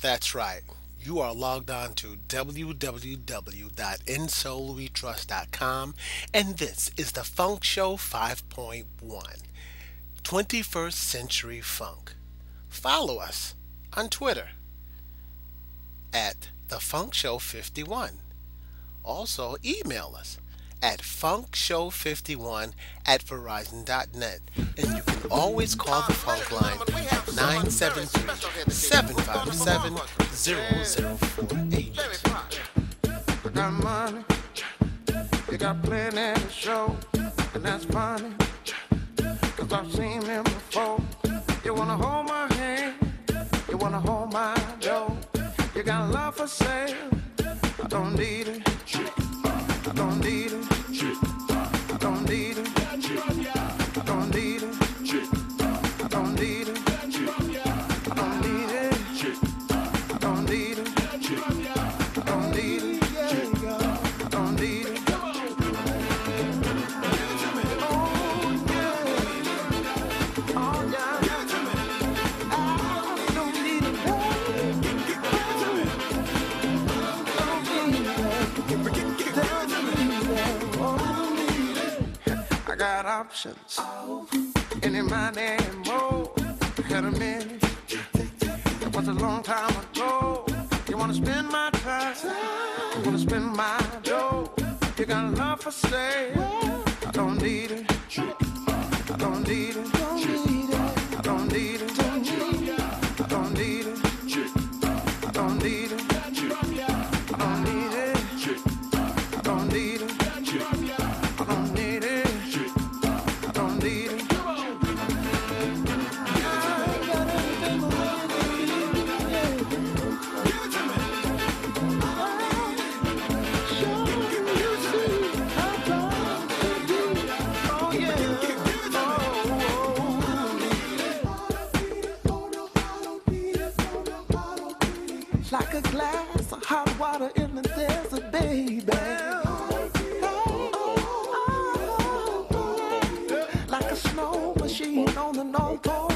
That's right. You are logged on to www.insoulwetrust.com, and this is the Funk Show 5.1 21st Century Funk. Follow us on Twitter at the Funk Show 51. Also, email us at funkshow51 at verizon.net. And you can always call the funk line at 973-757-0048. You got money, you got plenty to show, and that's funny, cause I've seen them before. You wanna hold my hand, you wanna hold my dough, you got love for sale, I don't need it, I don't need it. Options. Any money more. Had a minute. That was a long time ago. You wanna spend my time? You wanna spend my dough? You got love for sale? I don't need it. I don't need it. In the desert, baby. Like a snow machine on the North Pole.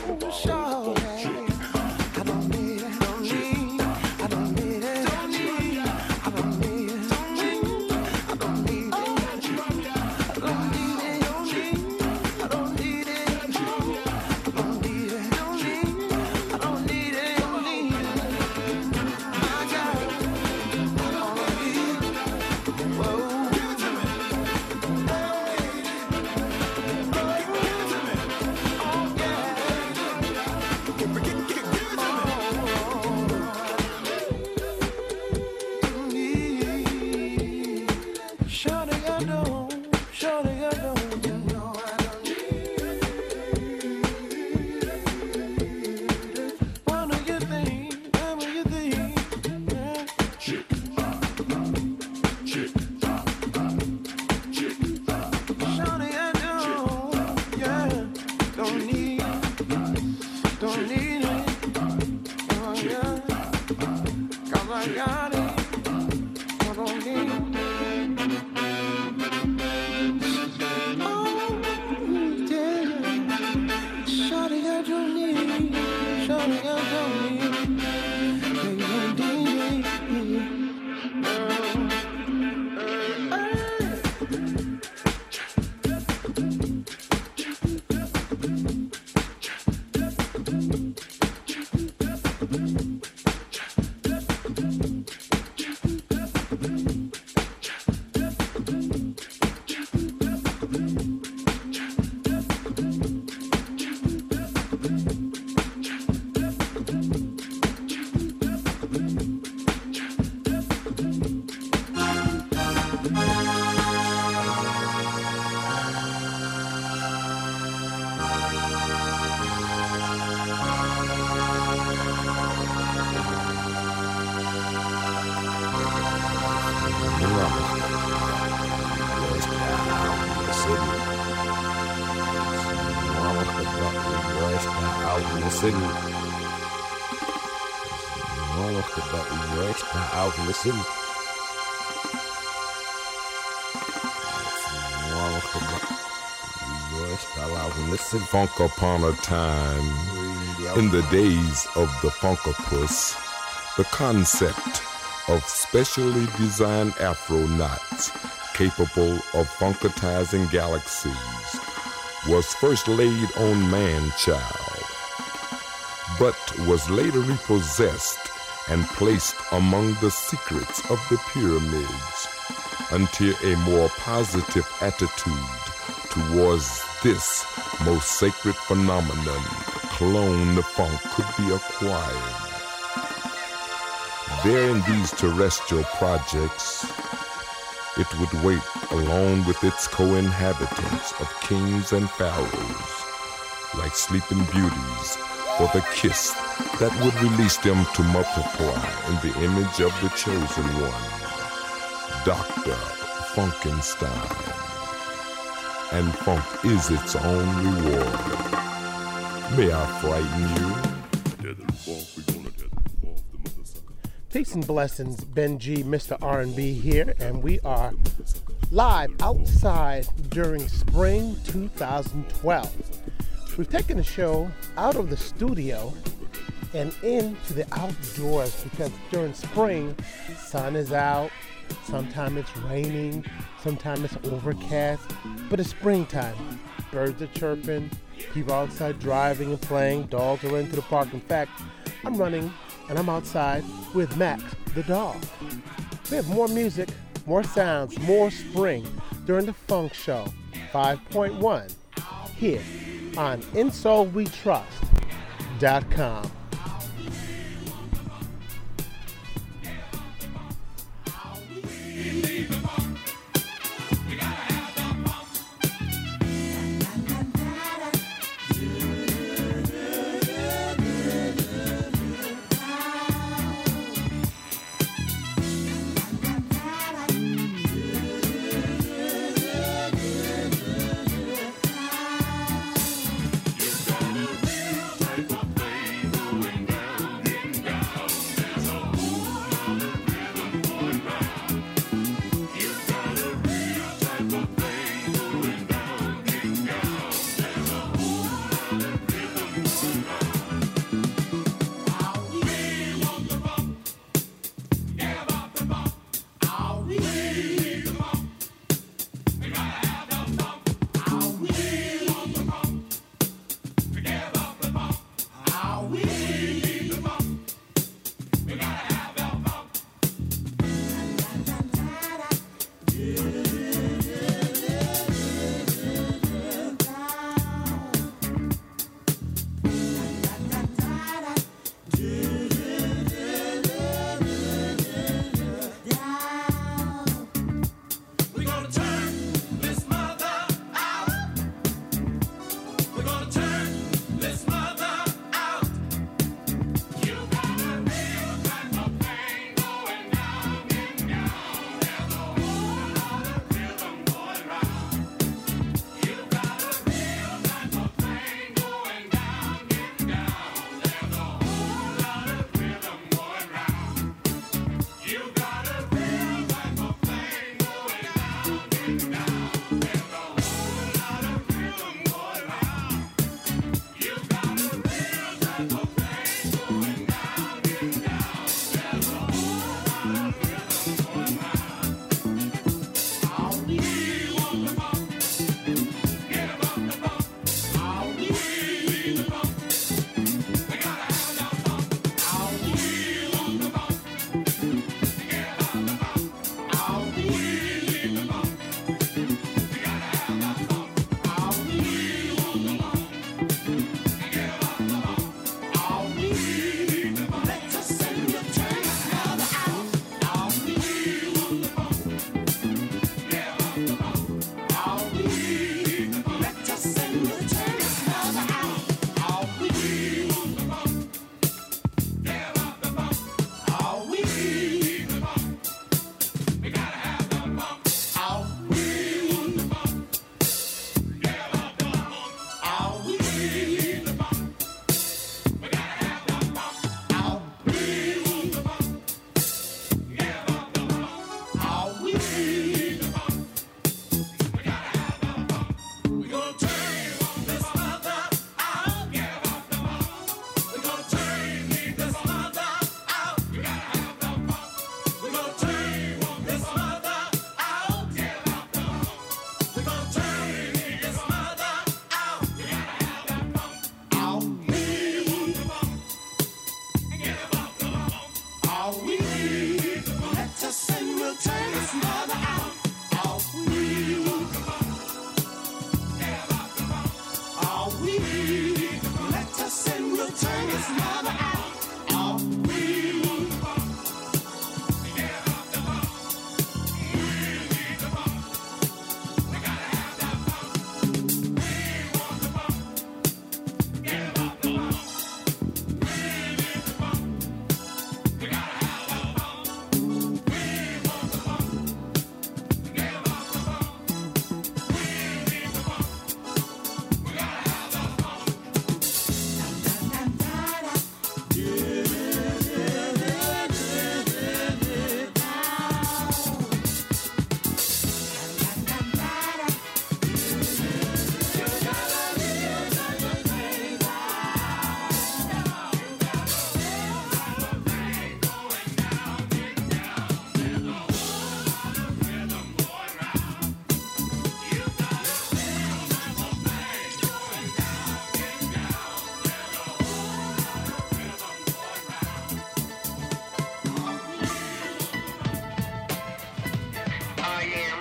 Funk upon a time in the days of the Funkapus. the concept of specially designed afronauts capable of funkatizing galaxies was first laid on man-child, but was later repossessed and placed among the secrets of the pyramids until a more positive attitude towards this most sacred phenomenon, clone the funk, could be acquired. There in these terrestrial projects, it would wait alone with its co-inhabitants of kings and pharaohs, like sleeping beauties, for the kiss that would release them to multiply in the image of the chosen one, Dr. Funkenstein. And funk is its own reward. May I frighten you? Peace and blessings, Ben G, Mr. R&B here, and we are live outside during spring 2012. We've taken the show out of the studio and into the outdoors because during spring, sun is out, sometimes it's raining, sometimes it's overcast, but it's springtime. Birds are chirping, people outside driving and playing, dogs are running into the park. In fact, I'm running and I'm outside with Max, the dog. We have more music, more sounds, more spring during the Funk Show 5.1 here on InSoulWeTrust.com.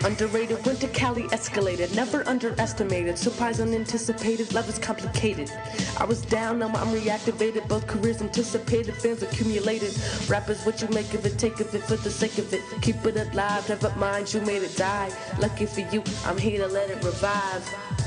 Underrated, went to Cali, escalated, never underestimated. Surprise, unanticipated, love is complicated. I was down, now I'm reactivated. Both careers anticipated, fans accumulated. Rappers, what you make of it, take of it for the sake of it. Keep it alive, never mind, you made it die. Lucky for you, I'm here to let it revive.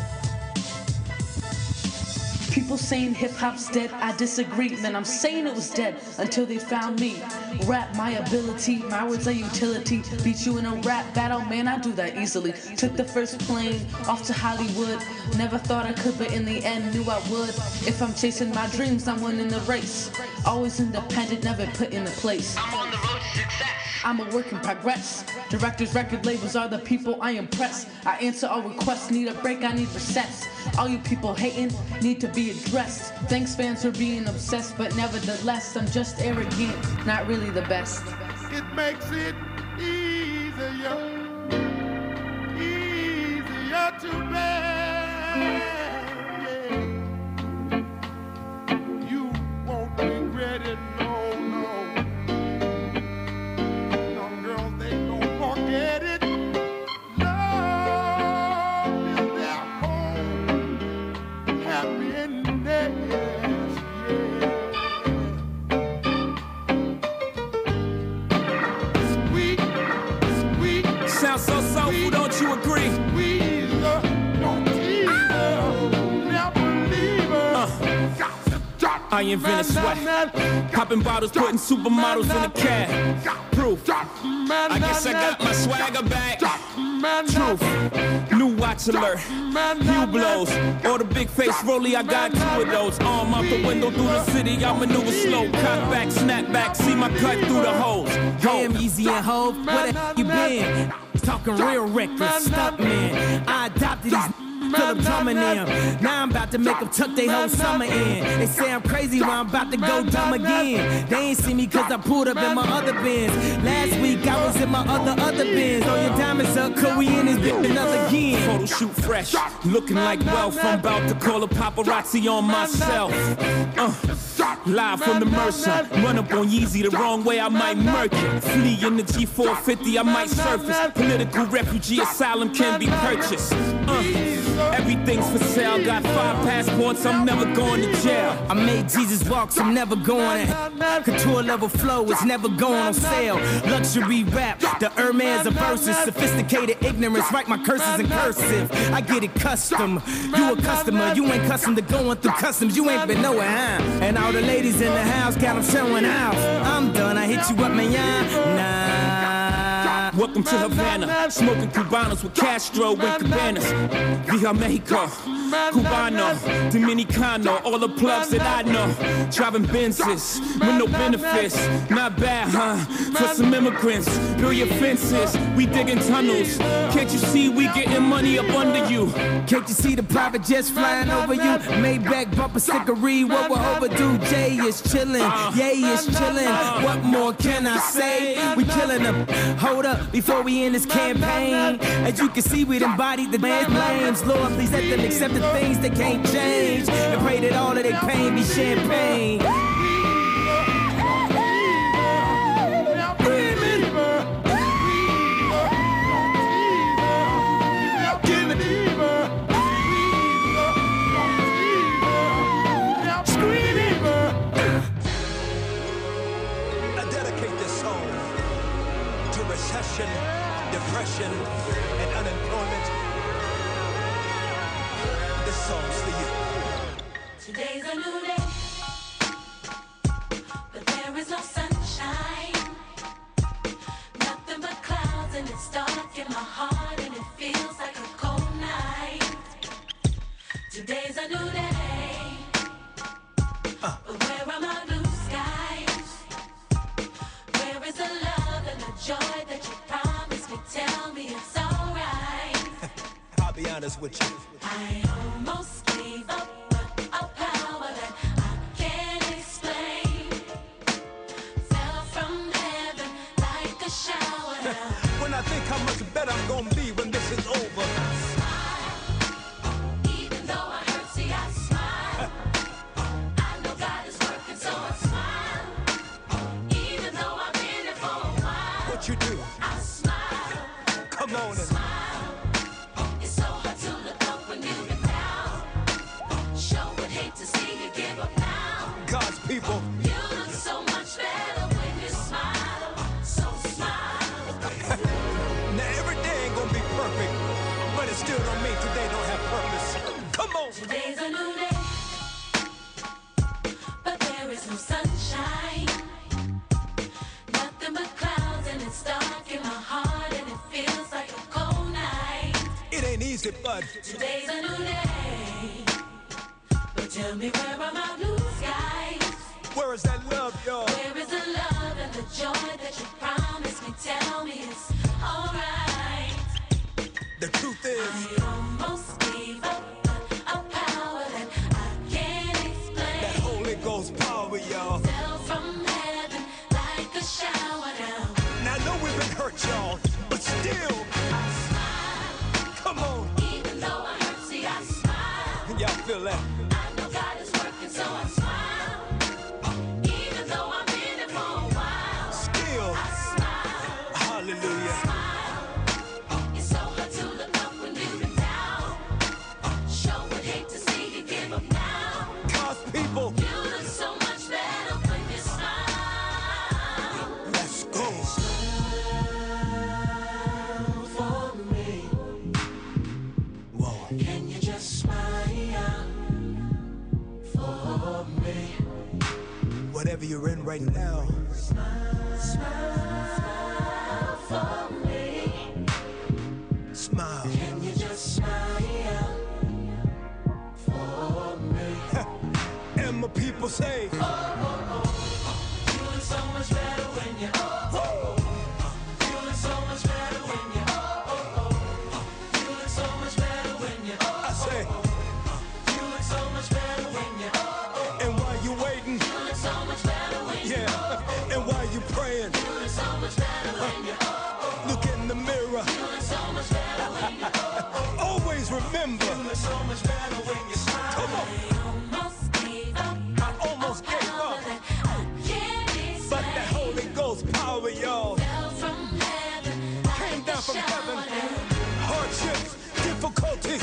People saying hip hop's dead, I disagree. Man, I'm saying it was dead until they found me. Rap, my ability, my words are utility. Beat you in a rap battle, man, I do that easily. Took the first plane off to Hollywood. Never thought I could, but in the end, knew I would. If I'm chasing my dreams, I'm winning the race. Always independent, never put in a place. I'm on the road to success. I'm a work in progress. Directors, record labels are the people I impress. I answer all requests, need a break, I need resets. All you people hating need to be addressed. Thanks, fans, for being obsessed, but nevertheless, I'm just arrogant, not really the best. It makes it easier, easier to bear. I invented sweat. Popping bottles, putting supermodels in a cab. Proof. I guess I got my swagger back. Truth. New watch alert. Hublots. Or the big face rollie, I got two of those. Arm out the window through the city, I maneuver slow. Cock back, snap back, see my cut through the holes. Damn, Yeezy and Hov, where the you been? Talking real reckless, stuck man. I adopted these Philip drumming them. Now I'm about to make them tuck their whole summer in. They say I'm crazy when I'm about to go dumb again. They ain't see me cause I pulled up in my other Benz. Last week I was in my other, other Benz. Throw your diamonds up, cause we in this bitch another again. Photo shoot fresh, looking like wealth. I'm about to call a paparazzi on myself. Uh, live from the Mercer, run up on Yeezy the wrong way, I might murk it. Flee in the G450, I might surface. Political refugee asylum can be purchased. Uh, everything's for sale, got five passports, I'm never going to jail. I made Jesus walk, so I'm never going Couture level flow is never going on sale. Luxury rap, the Hermes of verses. Sophisticated ignorance, write my curses in cursive. I get it custom. You a customer, you ain't custom to going through customs. You ain't been nowhere, huh? And all the ladies in the house got them showing out. I'm done, I hit you up, man. Nah. Welcome to Havana, smoking Cubanos with Castro and Cabanas. Via Mexico, Cubano, Dominicano, all the plugs that I know. Driving Benzes with no benefits, not bad, huh? For some immigrants, build your fences, we digging tunnels. Can't you see we getting money up under you? Can't you see the private jets flying over you? Maybach bumper stickery, what we're overdue. Jay is chillin', Yay is chillin'. What more can I say? We killin' them. Hold up, before we end this campaign. As you can see, we embodied the man's blames. Lord, please let them accept the things that can't change. And pray that all of their pain be champagne. And unemployment. This song's for you. Today's a new day, but there is no sunshine. Nothing but clouds, and it's dark in my heart, and it feels like a cold night. Today's a new day, but where are my blue skies? Where is the love and the joy honest with you. You look so much better when you. look in the mirror. So much better when you. Always remember, so much better when you smile. come on, I almost gave up. I almost gave up, but. Holy Ghost power, y'all, came down from heaven. Hardships, difficulties,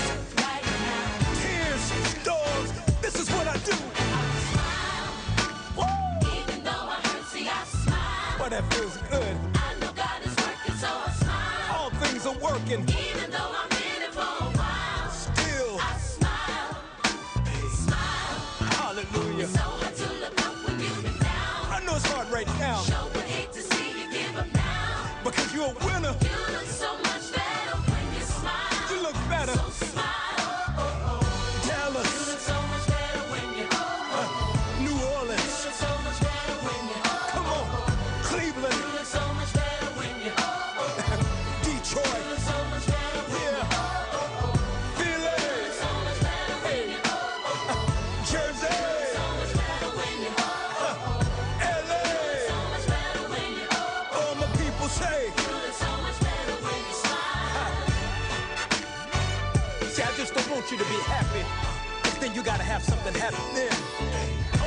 happy, then you gotta have something. I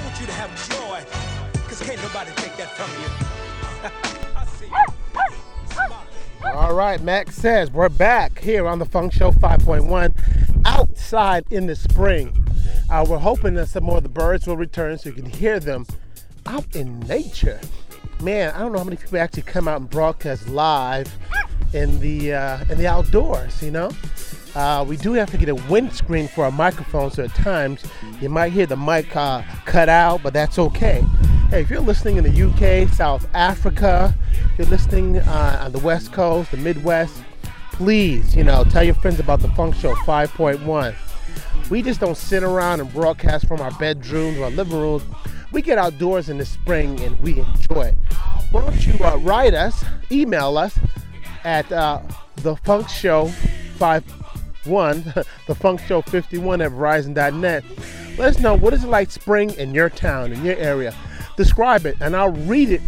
want you to have joy, because can't nobody take that from you. All right, Max says we're back here on the Funk Show 5.1 outside in the spring. Uh, we're hoping that some more of the birds will return so you can hear them out in nature. Man, I don't know how many people actually come out and broadcast live in the uh, in the outdoors. You know, uh, we do have to get a windscreen for our microphone, so at times you might hear the mic uh, cut out, but that's okay. Hey, if you're listening in the UK, South Africa, if you're listening uh, on the West Coast, the Midwest, please, you know, tell your friends about the Funk Show 5.1. We just don't sit around and broadcast from our bedrooms or living rooms. We get outdoors in the spring and we enjoy it. Why don't you uh, write us, email us at uh, the Funk Show 51, the Funk Show 51 at Verizon.net. Let us know what is it like spring in your town, in your area. Describe it, and I'll read it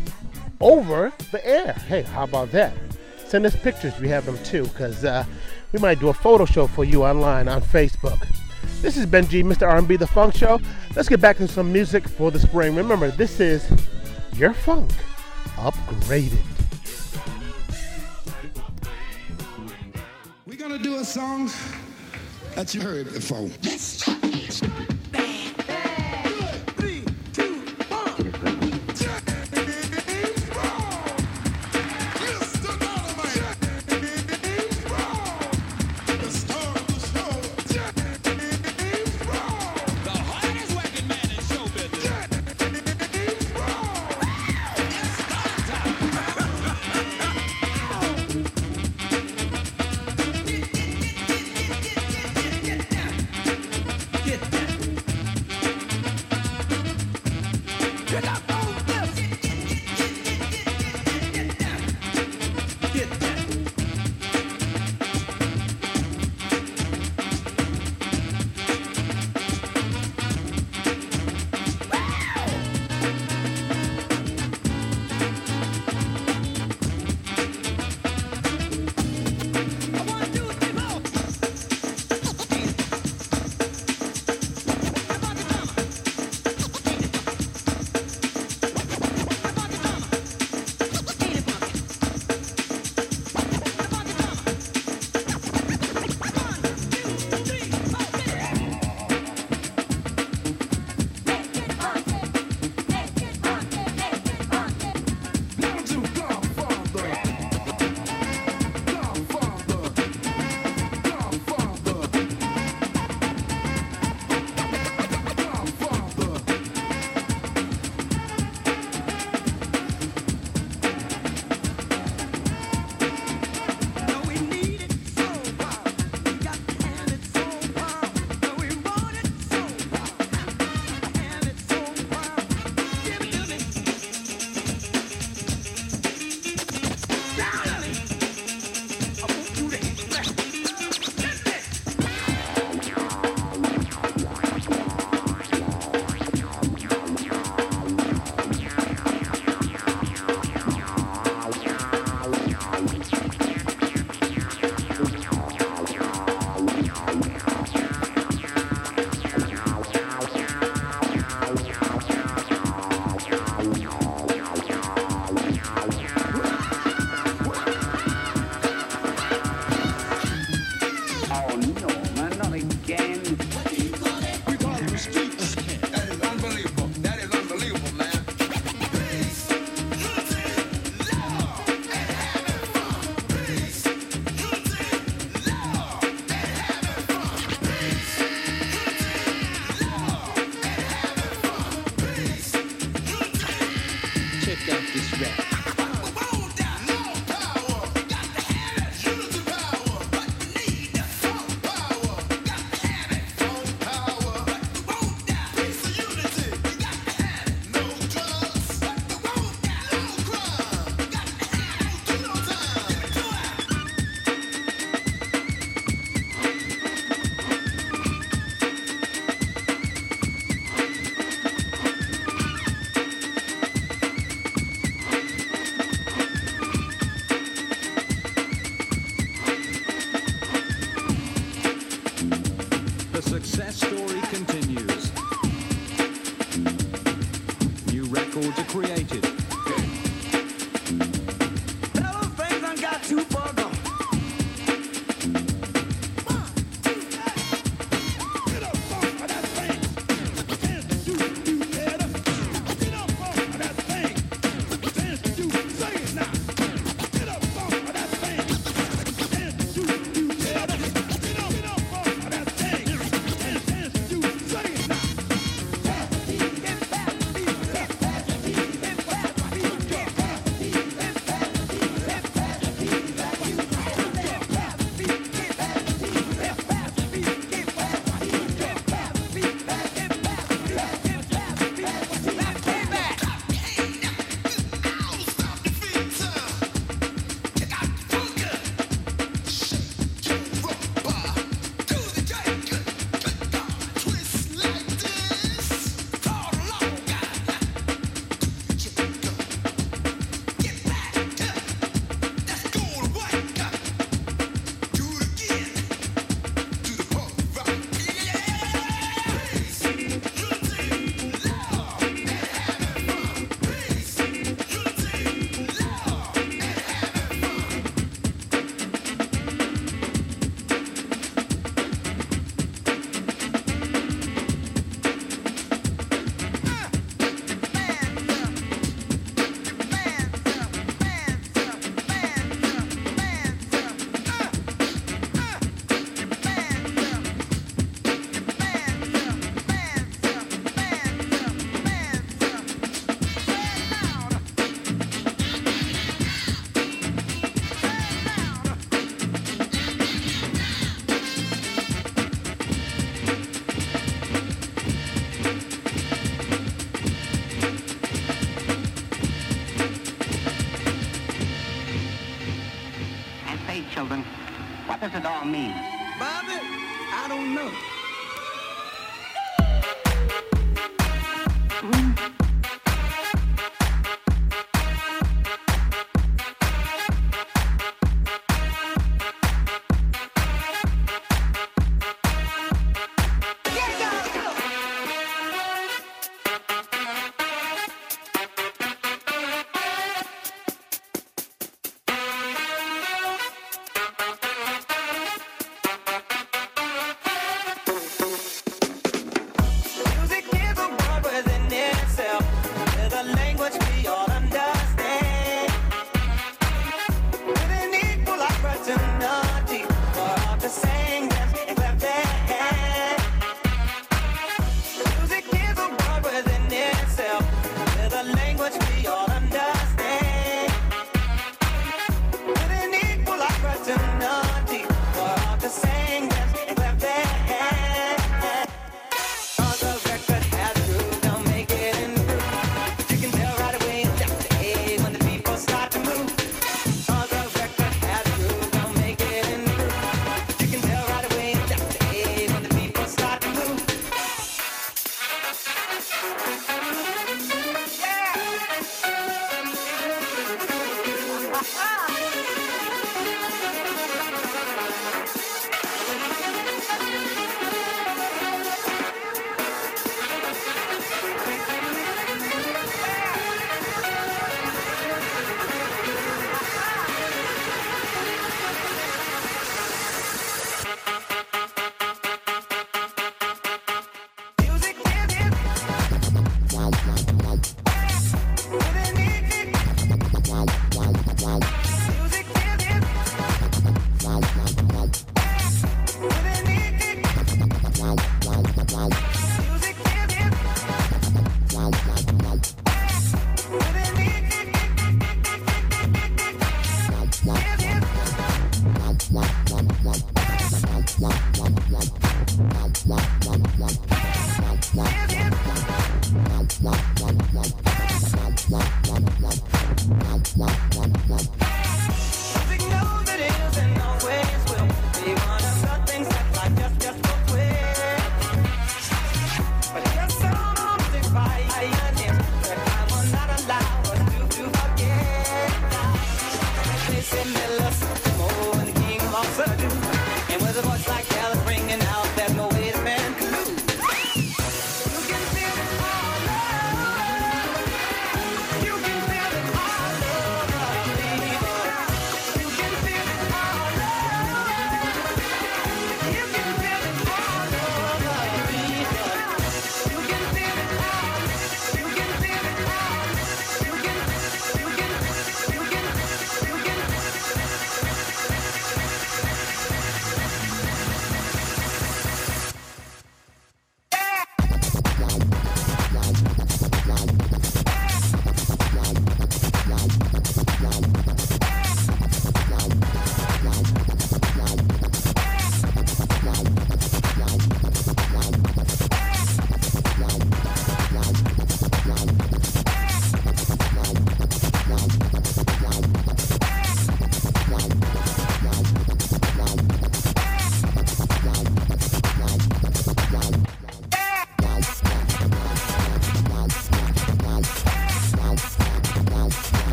over the air. Hey, how about that? Send us pictures. We have them too, because uh, we might do a photo show for you online on Facebook. This is Ben G, Mr. R&B, The Funk Show. Let's get back to some music for the spring. Remember, this is your funk upgraded. We're do a song that you heard before.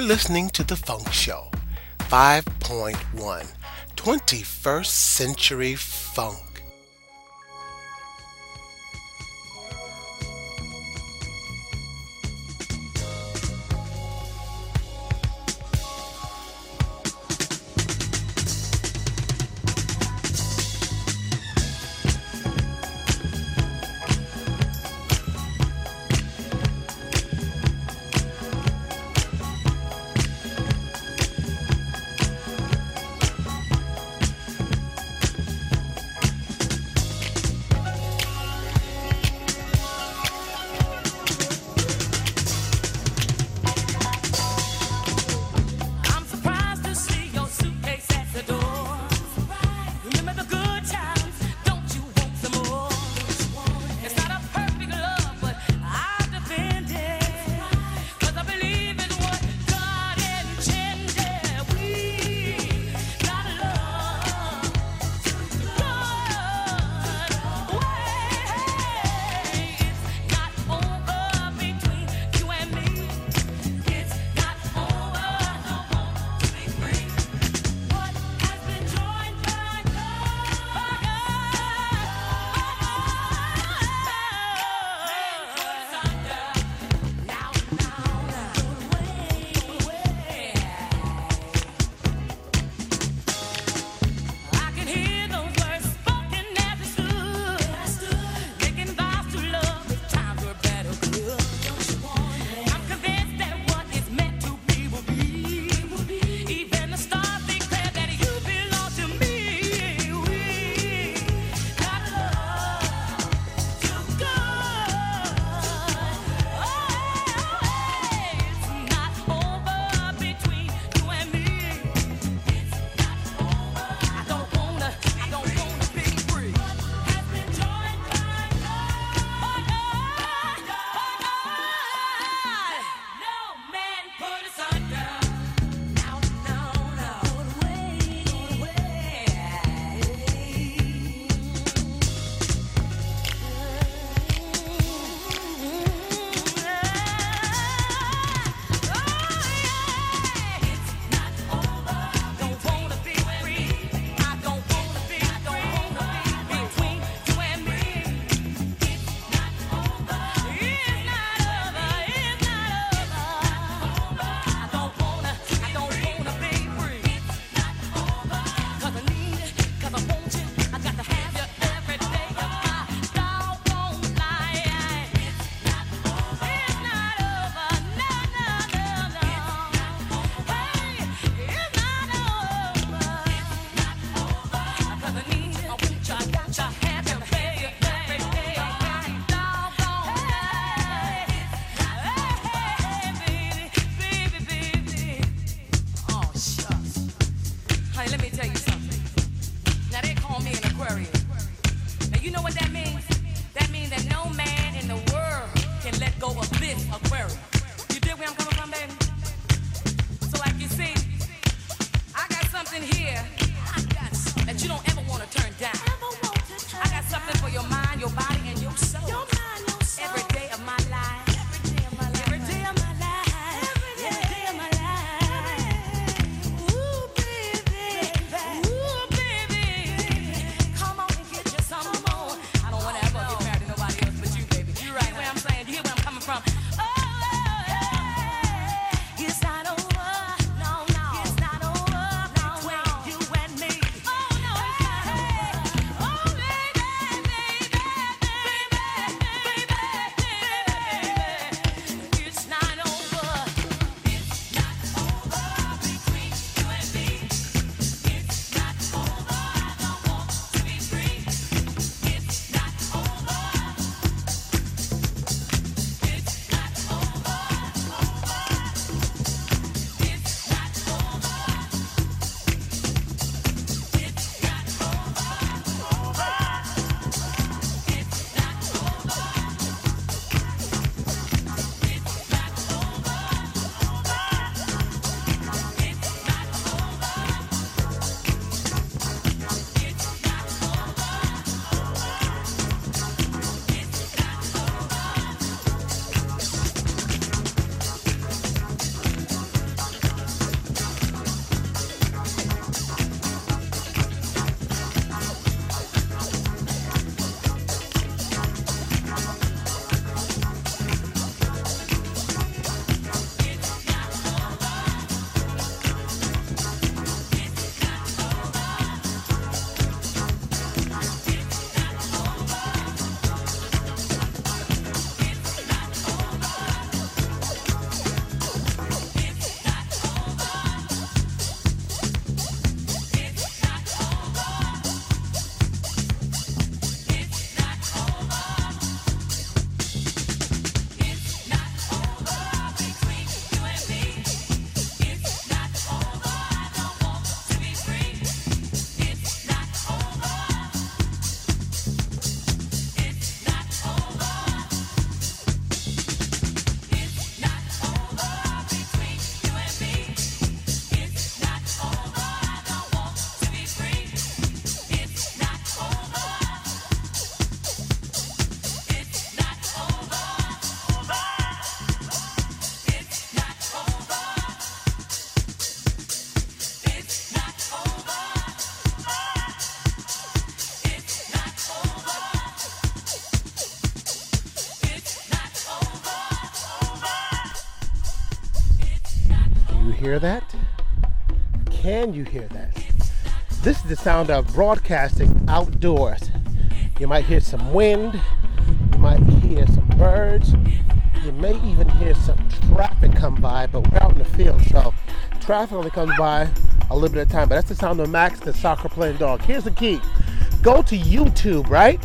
You're listening to The Funk Show 5.1 21st Century Funk. Hear that? Can you hear that? This is the sound of broadcasting outdoors. You might hear some wind, you might hear some birds, you may even hear some traffic come by, but we're out in the field, so traffic only comes by a little bit of time. But that's the sound of Max, the soccer playing dog. Here's the key go to YouTube, right?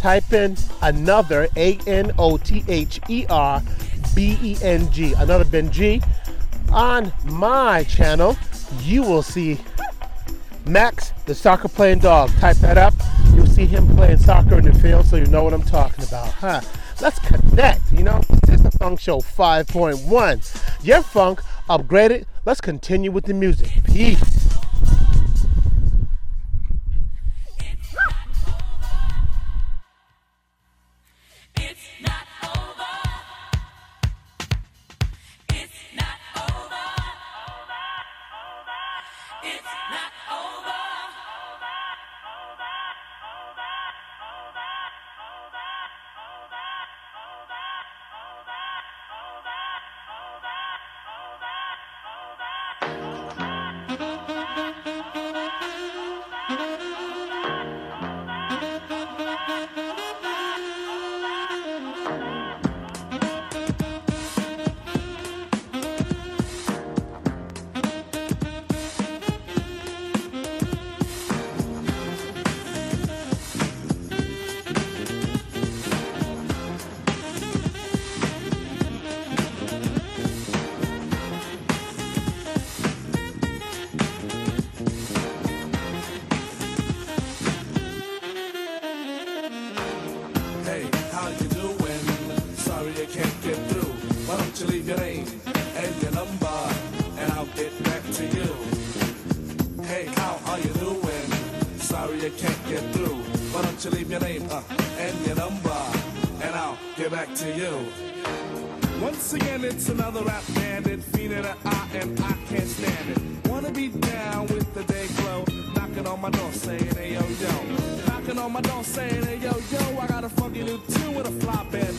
Type in another A N O T H E R B E N G, another Ben G. On my channel, you will see Max, the soccer playing dog. Type that up. You'll see him playing soccer in the field, so you know what I'm talking about, huh? Let's connect. You know, this is the Funk Show 5.1. Your funk upgraded. Let's continue with the music. Peace.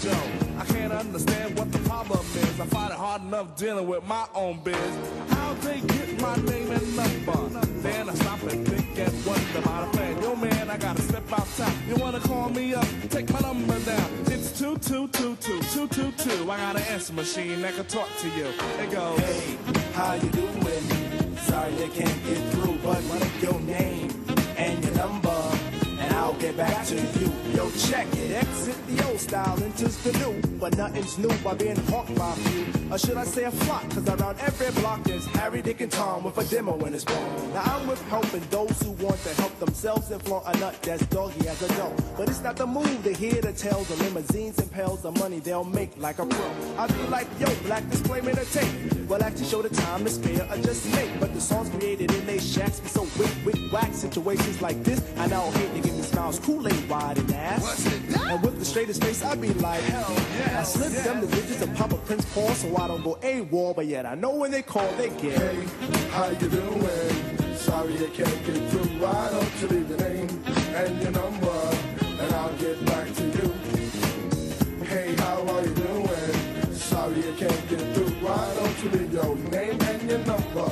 I can't understand what the problem is. I find it hard enough dealing with my own biz. How they get my name and number? Then I stop and think and wonder about a plan. Yo man, I gotta step outside. You wanna call me up? Take my number down. It's two two two two two two two. I got an answer machine that can talk to you. It goes, Hey, how you doing? Sorry I can't get through, but what your name and your number, I'll get back to you. Yo, check it. Exit the old style, enters the new, but nothing's new by being hawked by a few. Or should I say a flock? Cause around every block there's Harry, Dick, and Tom with a demo in his palm. Now I'm with helping those who want to help themselves and flaunt a nut that's doggy as a dough. But it's not the move to hear the tales of limousines and pails of money they'll make like a pro. I be like, yo, black disclaimer to tape. Well, actually show the time to spare or just make. But the songs created in they shacks be so wick, wick, whack. Situations like this, I now hate to give me smiles, Kool-Aid wide and ass. And with the straightest face, I'd be like, hell yeah. I slip them the digits of Papa Prince Paul so I don't go AWOL, but yet I know when they call, they get. Hey, how you doing? Sorry I can't get through. Why don't you leave your name and your number, Leave your name and your number,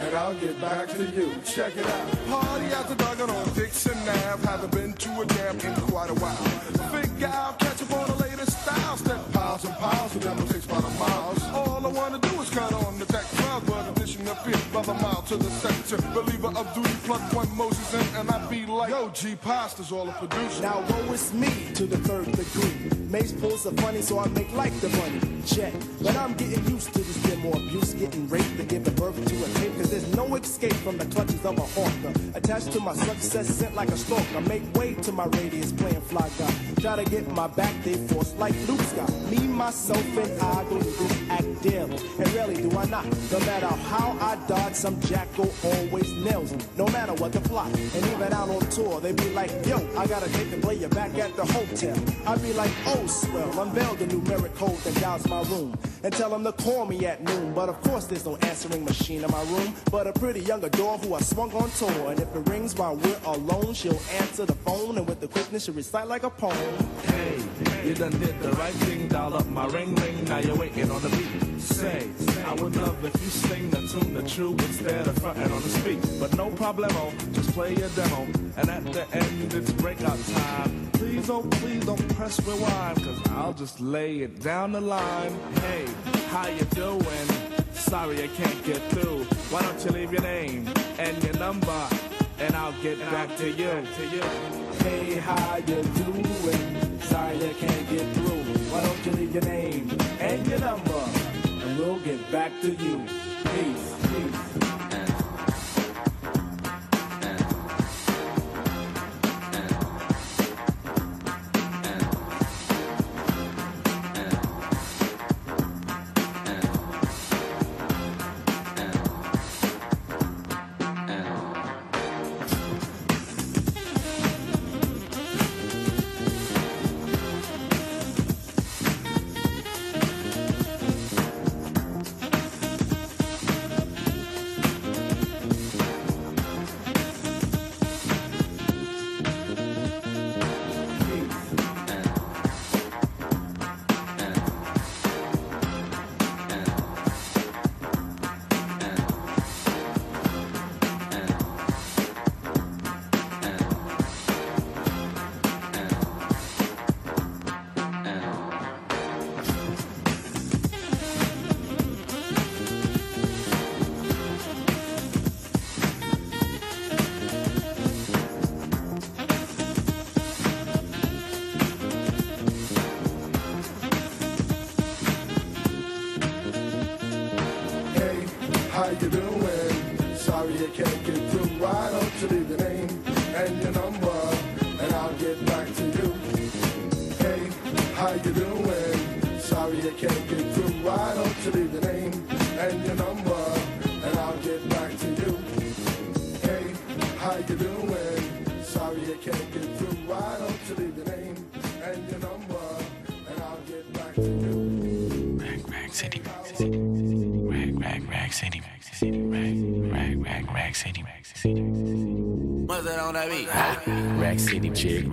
and I'll get back to you. Check it out. Party after dark on Dixon Ave. Haven't been to a jam in quite a while. Figure I'll catch up on the latest styles. Step piles and piles of them takes by the miles. All I wanna do is cut on the tech crowd, but appear by the mile to the sector. Believer of duty, plug one Moses in, and I be like, yo, G Pasta's all a producer. Now woe is me to the third degree. Mace pulls the funny, so I make like the money. Check. But I'm getting used to this demo abuse, getting raped and giving birth to a tape. No escape from the clutches of a hawker. Attached to my success, sent like a stalker. Make way to my radius, playing fly guy. Try to get my back, they force like Luke Scott. Me, myself, and I go to act daily. And rarely do I not. No matter how I dodge, some jackal always nails me. No matter what the plot. And even out on tour, they be like, yo, I gotta take and play you back at the hotel. I be like, oh, swell, unveil the numeric code that dials my room. And tell them to call me at noon. But of course, there's no answering machine in my room. But a pretty young adore who I swung on tour. And if it rings while we're alone, she'll answer the phone. And with the quickness, she'll recite like a poem. Hey, You done did the right thing, dial up my ring ring. Now you're waiting on the beat. Say, I would love if you sing the tune the true instead of fronting on the speak. But no problemo, just play your demo. And at the end, it's breakout time. Please, oh, please don't press rewind, cause I'll just lay it down the line. Hey, how you doing? Sorry I can't get through. Why don't you leave your name and your number, and I'll get back to you. To you. Hey, how you doing? Sorry I can't get through. Why don't you leave your name and your number, and we'll get back to you. Peace,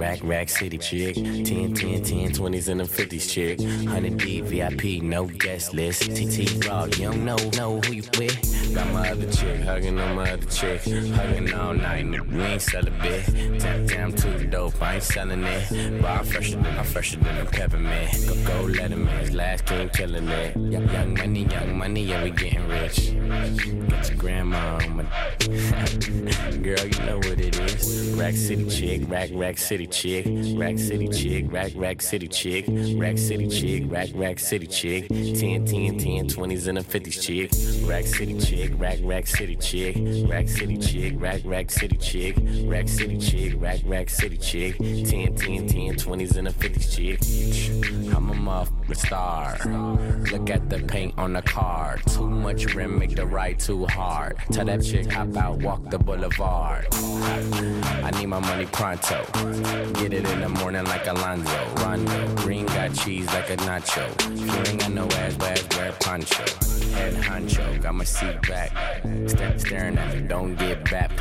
rack, rack city chick. 10, 10, 10, 20s and the 50s chick. 100 D, VIP, no guest list. TT Raw, you don't know, know who you with. Got my other chick, hugging on my other chick. Hugging all night, we ain't sell a bit. Damn, damn, too dope, I ain't selling it. But I'm fresher than, I'm fresher than a peppermint. Go, go, let him in, last king killing it. Young, young money, young money, yeah, we getting rich. Get your grandma on my. Girl, you know what it is. Rack City chick, rack, rack city chick. Rack City chick, rack, rack city chick. Rack City chick, rack, rack city chick. 10, 10, 10, 20s and a 50s chick. Rack City chick, rack, rack city chick. Rack City chick, rack, rack city chick. Rack City chick, rack, rack city chick. 10, 10, 10, 20s and a 50s chick. I'm a motherfucking star. Look at the paint on the car. Too much rim, make the ride too hard. Tell that chick hop out, walk the boulevard. I need my money pronto. Get it in the morning like Alonzo. Rondo. Green got cheese like a nacho. You ain't got no ass, but wear poncho. Head honcho, got my seat back. Sta- staring at me, don't get back.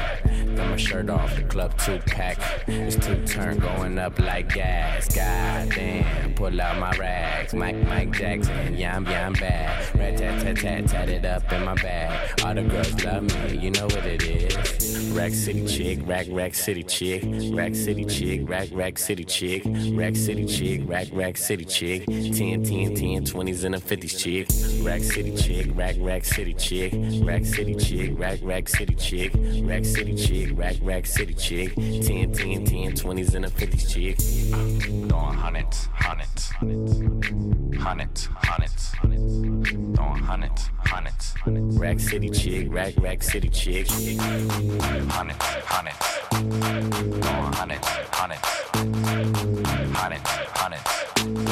Got my shirt off, the club two pack. It's two turn going up like gas. God damn, pull out my rags. Mike, Mike Jackson, yeah, I'm, yeah, I'm bad. Rat tat tat tat, tat it up in my bag. All the girls love me, you know what it is. Rack City chick, rack, rack city chick. Rack City chick, rack, rack city chick. Rack City chick, rack, rack city chick. 10, 10, 10, 20s and a 50s chick. Rack City chick, rack, rack city chick. Rack City chick, rack, rack city chick. Rack City chick, rack, rack city chick. 10, 10, 10, 20s and a 50s chick. Throwing hundreds, hundreds, hundreds, hundreds, throwing hundreds, hundreds, Rack City chick, rack, rack city chick. hundreds,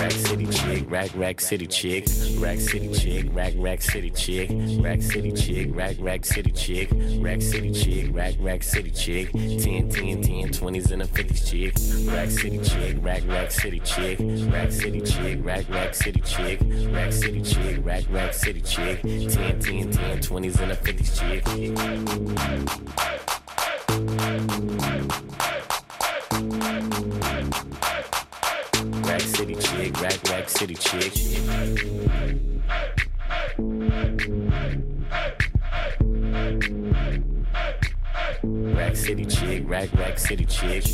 Rack City chick, rack, rack city chick. Rack City chick, rack, rack city chick. Rack City chick, rack, rack city chick. Rack City chick, rack, rack city chick. 10, 10, 10, 20s and a 50s chick. Rack City chick, rack, rack city chick. Rack City chick, rack, rack city chick. Rack City chick, rack, rack city chick. 10, 10, 10, 20s and a 50s chick. Rack City chick, rack, rack city chick. Rack City chick, rack, rack city chick.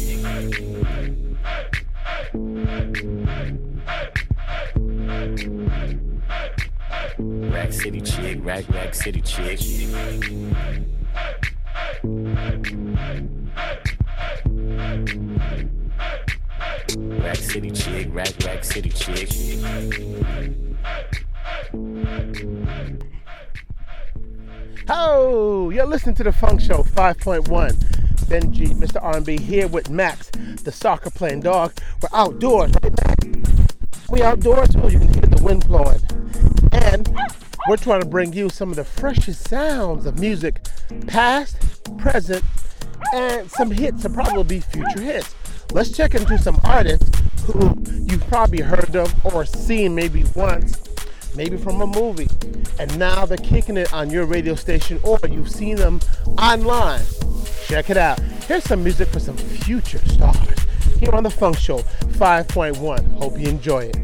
Rack City chick, rack, rack city chick. Rack City chick, rack, rack city chick. Oh, you're listening to the Funk Show 5.1. Ben G, Mr. R&B here with Max, the soccer playing dog. We're outdoors, right, Max? We outdoors. Oh, you can hear the wind blowing. And we're trying to bring you some of the freshest sounds of music, past, present, and some hits and probably be future hits. Let's check into some artists who you've probably heard of or seen maybe once, maybe from a movie, and now they're kicking it on your radio station or you've seen them online. Check it out. Here's some music for some future stars here on the Funk Show 5.1. Hope you enjoy it.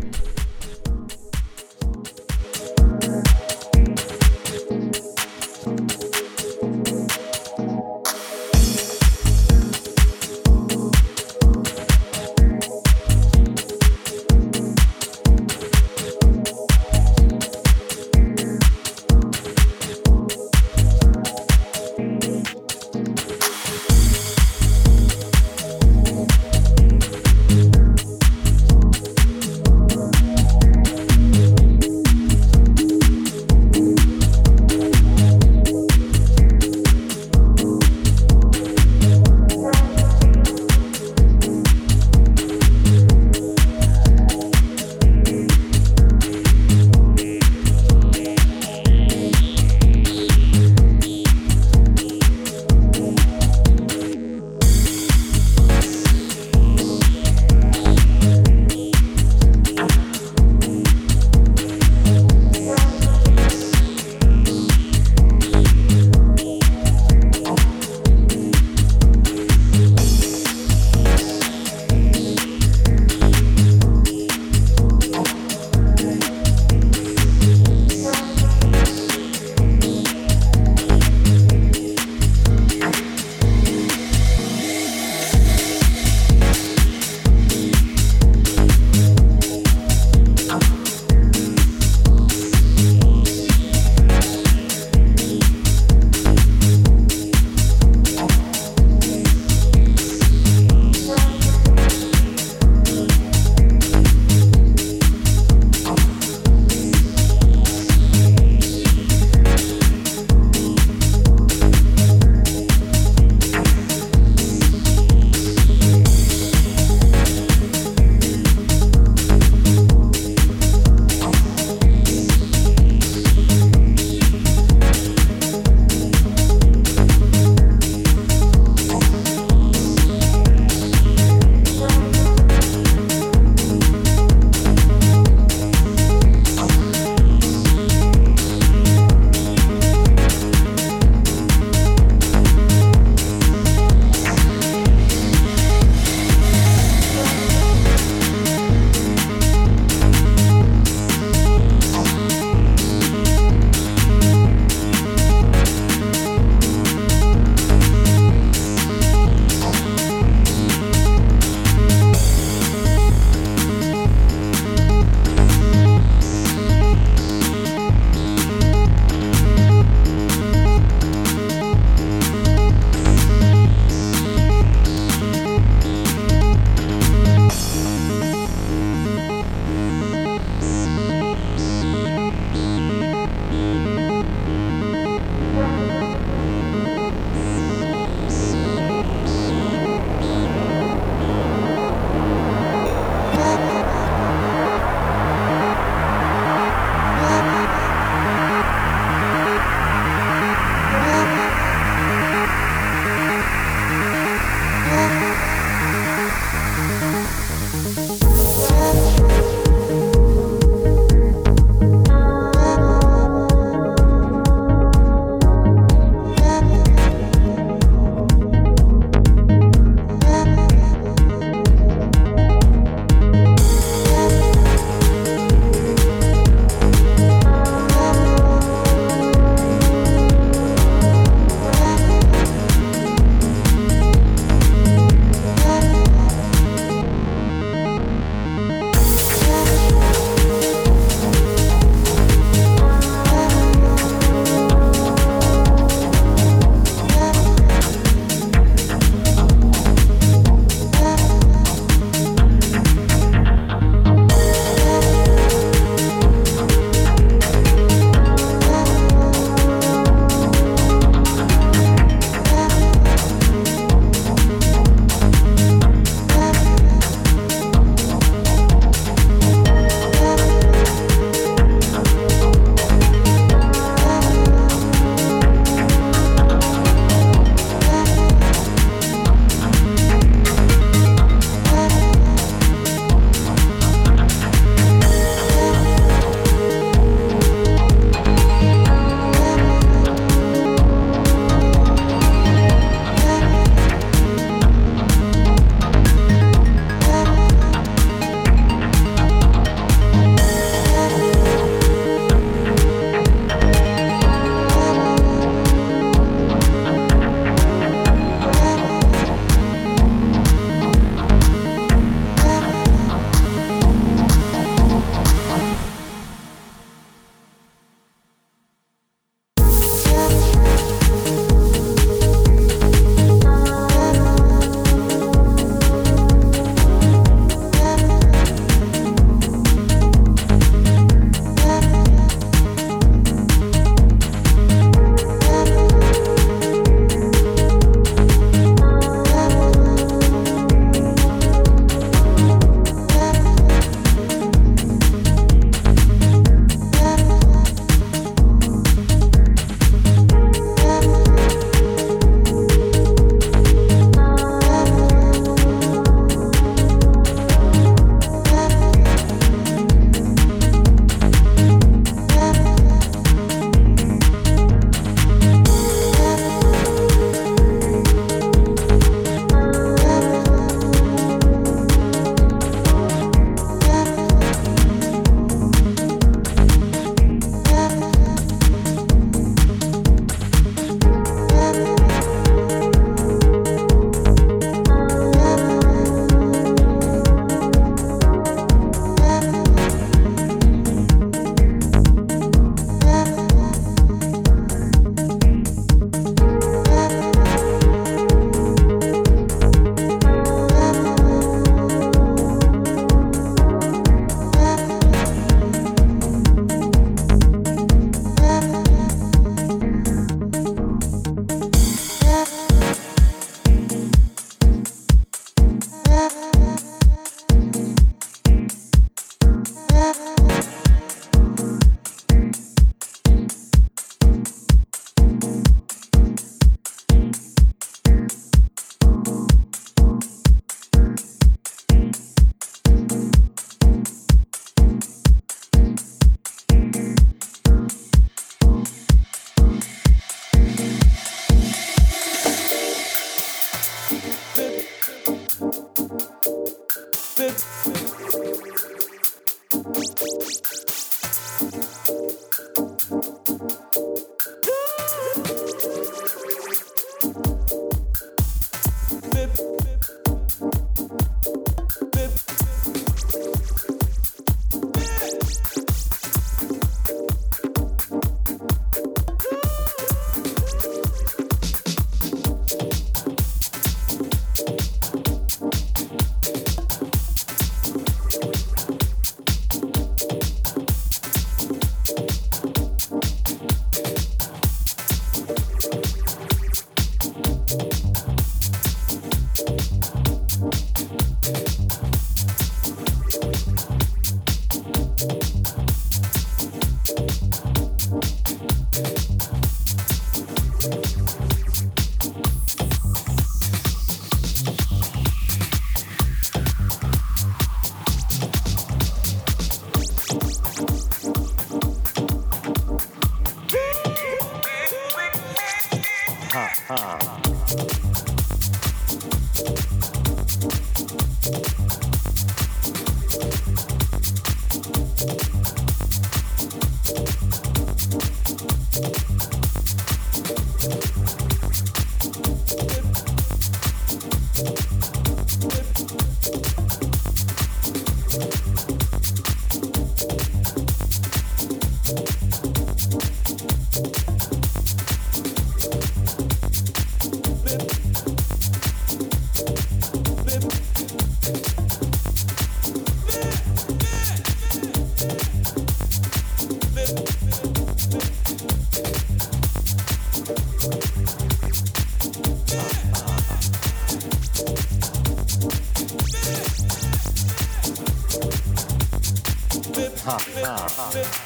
Girl,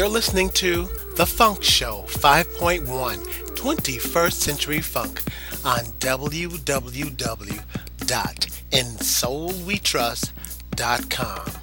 You're listening to The Funk Show 5.1 21st Century Funk on www.insoulwetrust.com.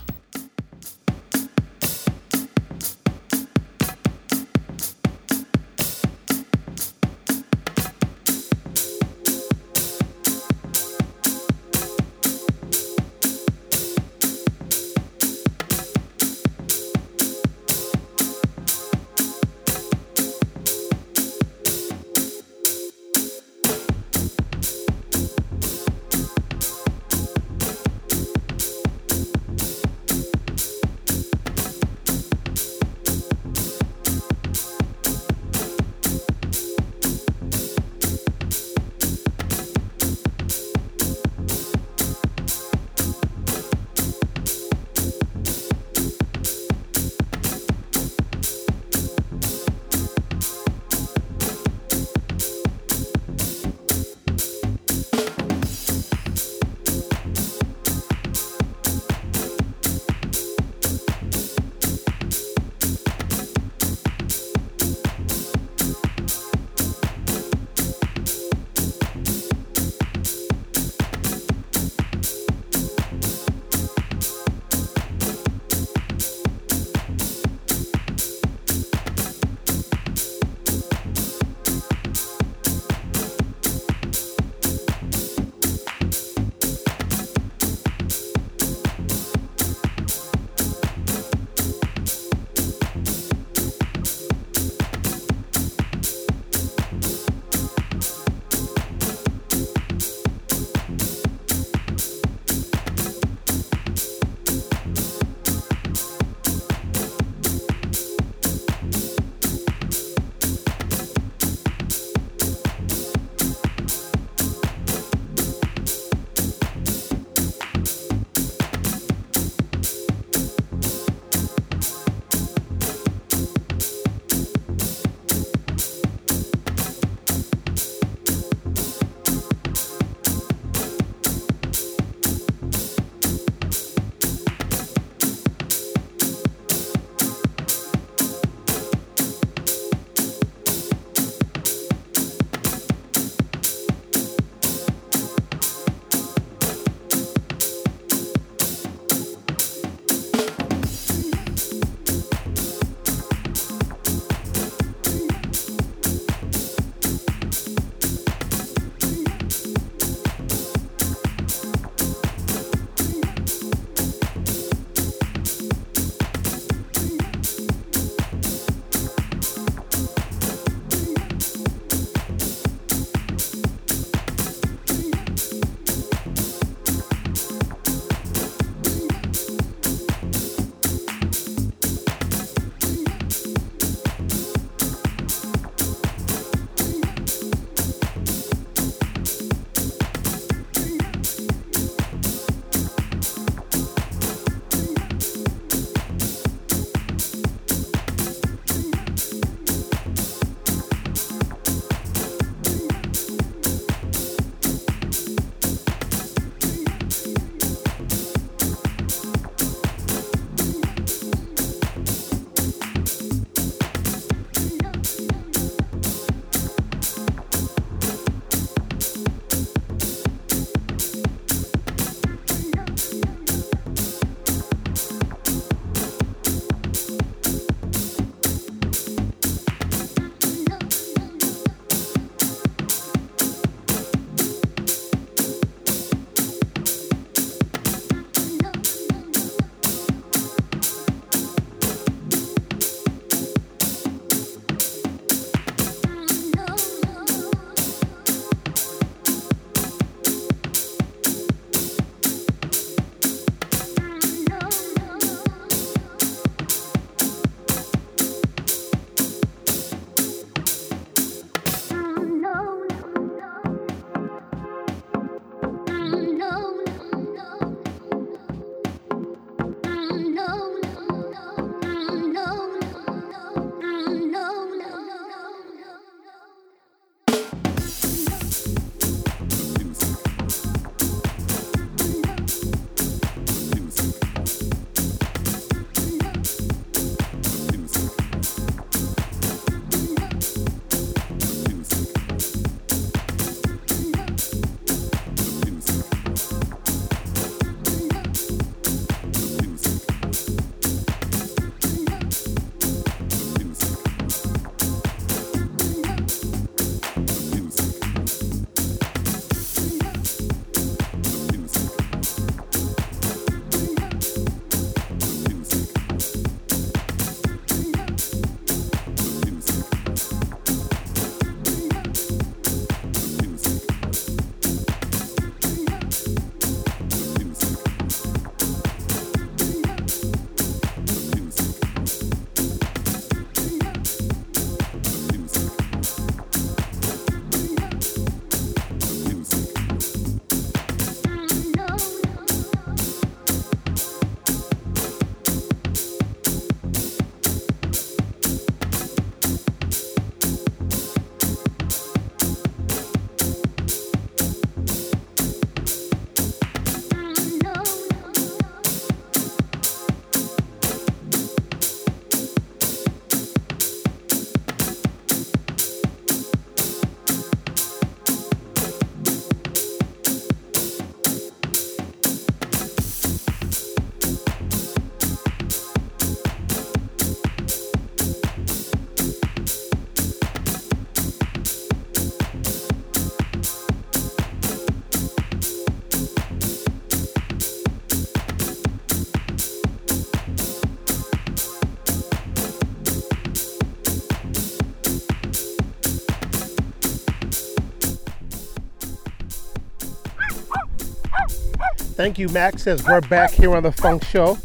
Thank you, Max, as we're back here on the Funk Show,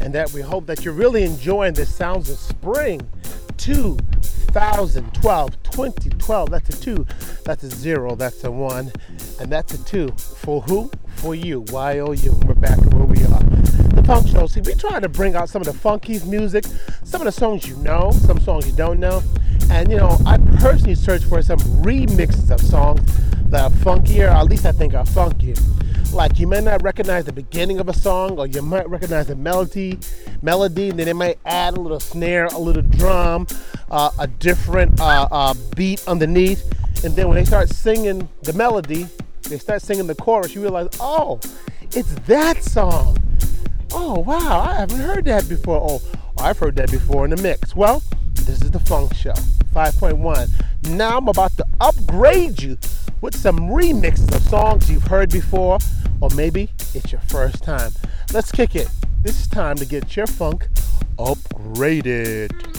and that we hope that you're really enjoying the sounds of spring 2012, 2012. That's a two, that's a zero, that's a one, and that's a two. For who? For you, Y O U. We're back where we are. The Funk Show. See, we try to bring out some of the funky music, some of the songs you know, some songs you don't know. And you know, I personally search for some remixes of songs that are funkier, or at least I think are funkier. Like you may not recognize the beginning of a song, or you might recognize the melody, melody, and then they might add a little snare, a little drum, uh, a different uh, uh, beat underneath, and then when they start singing the melody, they start singing the chorus. You realize, oh, it's that song. Oh wow, I haven't heard that before. Oh, I've heard that before in the mix. Well, this is the Funk Show, 5.1. Now I'm about to upgrade you with some remixes of songs you've heard before, or maybe it's your first time. Let's kick it. This is time to get your funk upgraded.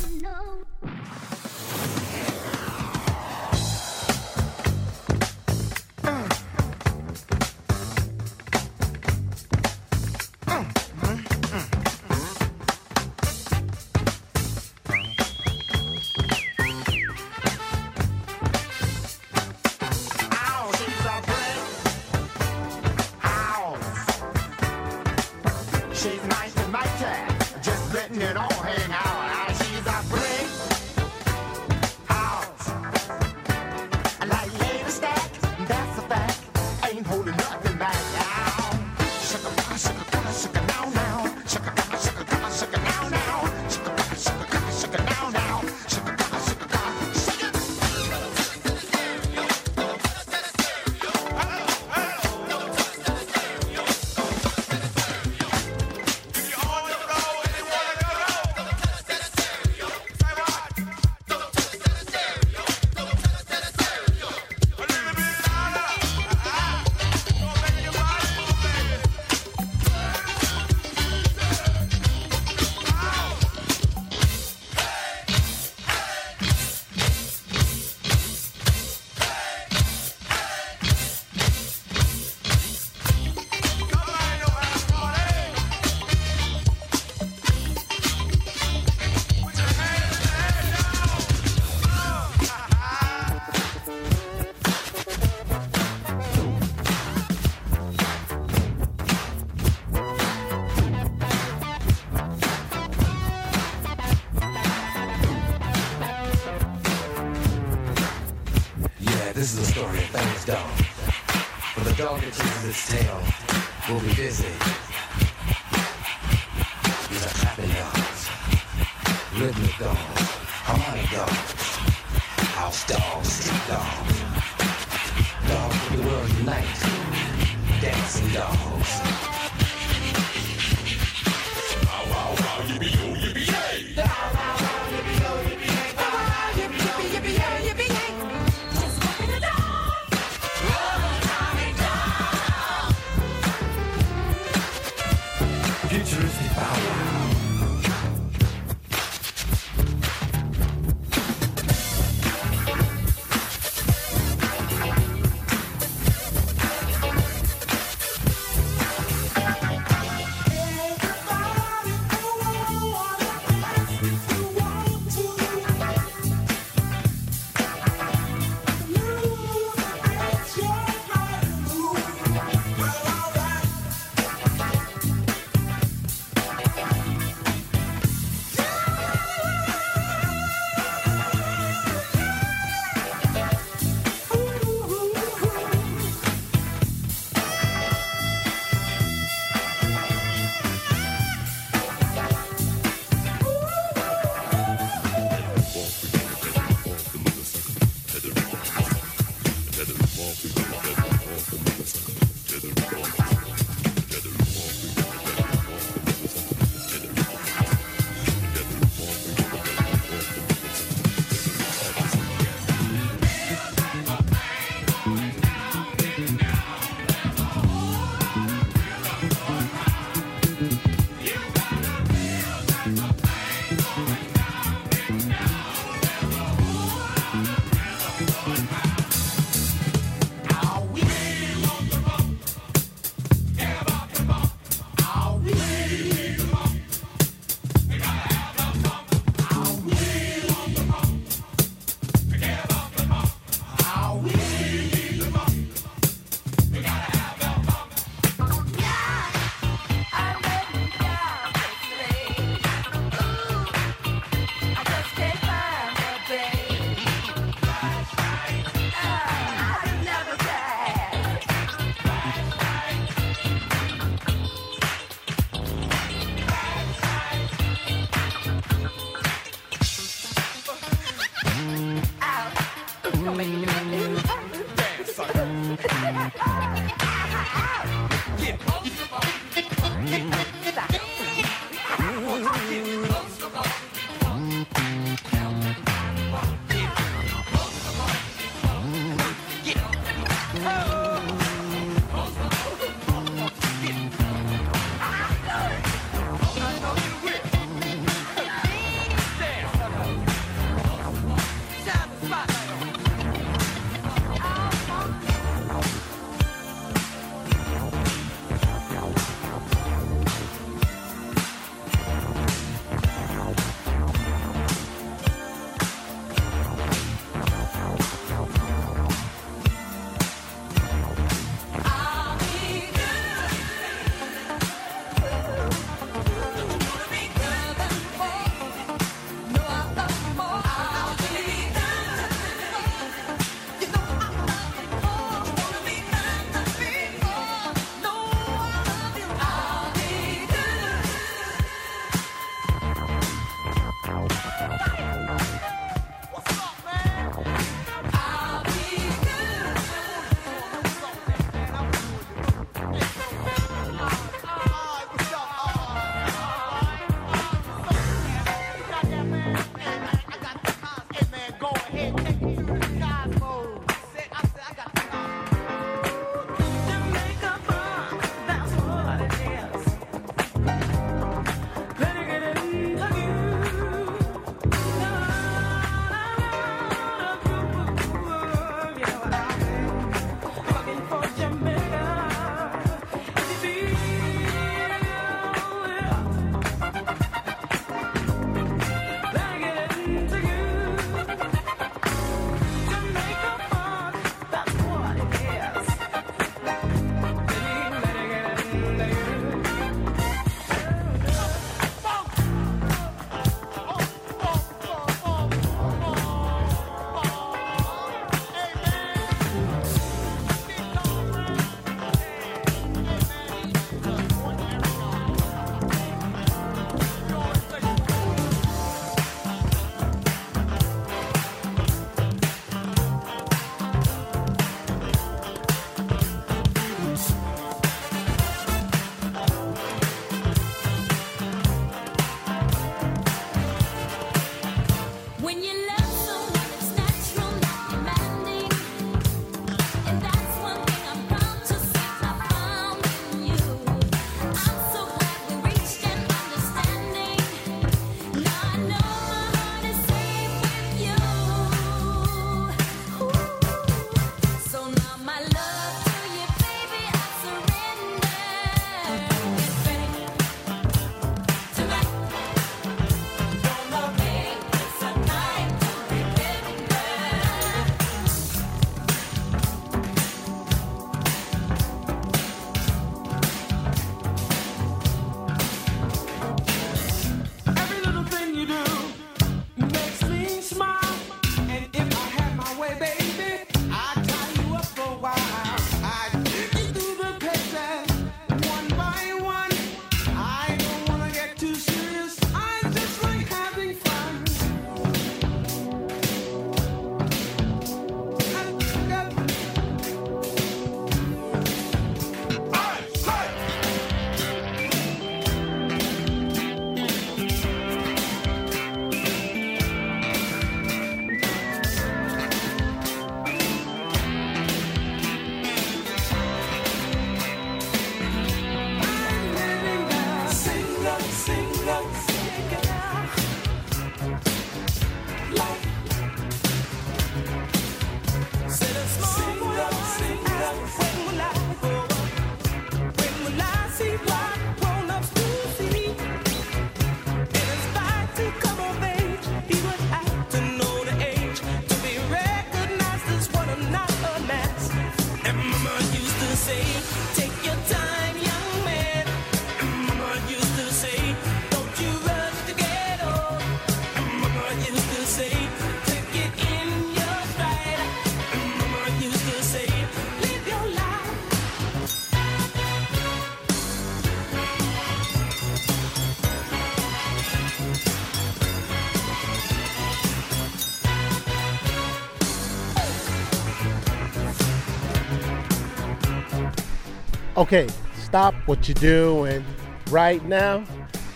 Okay, stop what you're doing right now.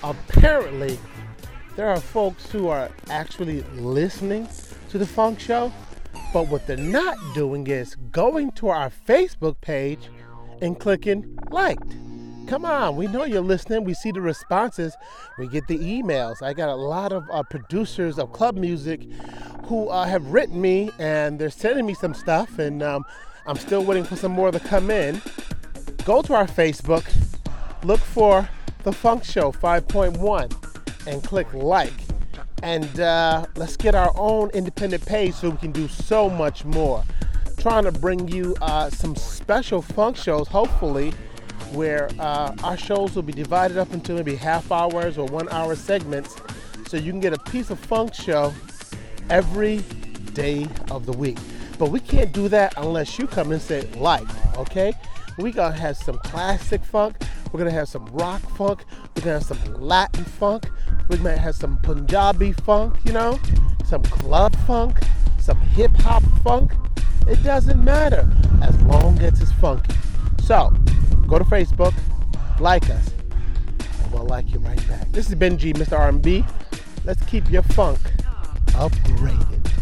Apparently, there are folks who are actually listening to the Funk Show, but what they're not doing is going to our Facebook page and clicking liked. Come on, we know you're listening. We see the responses. We get the emails. I got a lot of uh, producers of club music who uh, have written me and they're sending me some stuff, and um, I'm still waiting for some more to come in. Go to our Facebook, look for The Funk Show 5.1, and click like. And uh, let's get our own independent page so we can do so much more. Trying to bring you uh, some special funk shows, hopefully, where uh, our shows will be divided up into maybe half hours or one hour segments so you can get a piece of funk show every day of the week. But we can't do that unless you come and say like, okay? We gonna have some classic funk. We're gonna have some rock funk. We're gonna have some Latin funk. We might have some Punjabi funk, you know, some club funk, some hip hop funk. It doesn't matter as long as it's funky. So go to Facebook, like us, and we'll like you right back. This is Ben G, Mr. R&B. Let's keep your funk upgraded.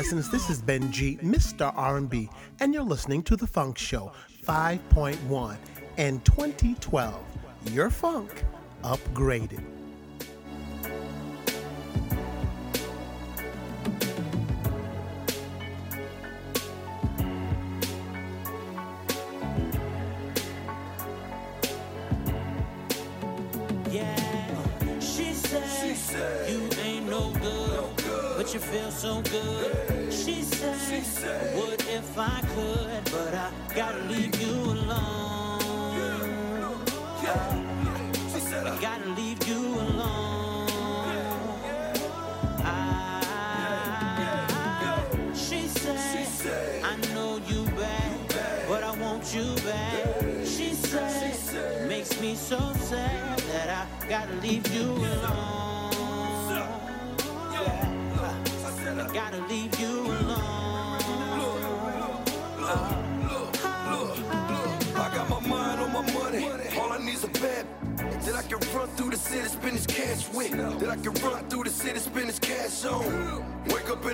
This is Ben G, Mr. R&B, and you're listening to The Funk Show 5.1 and 2012. Your funk upgraded.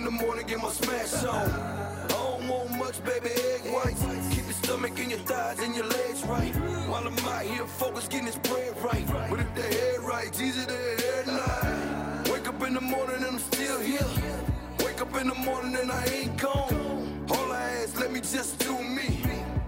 The morning, get my smash on. I don't want much, baby, egg whites. Keep your stomach and your thighs and your legs right. While I'm out here focused, getting this bread right. But if the head right, easy to head night. Wake up in the morning and I'm still here. Wake up in the morning and I ain't gone. All I ask, let me just do me.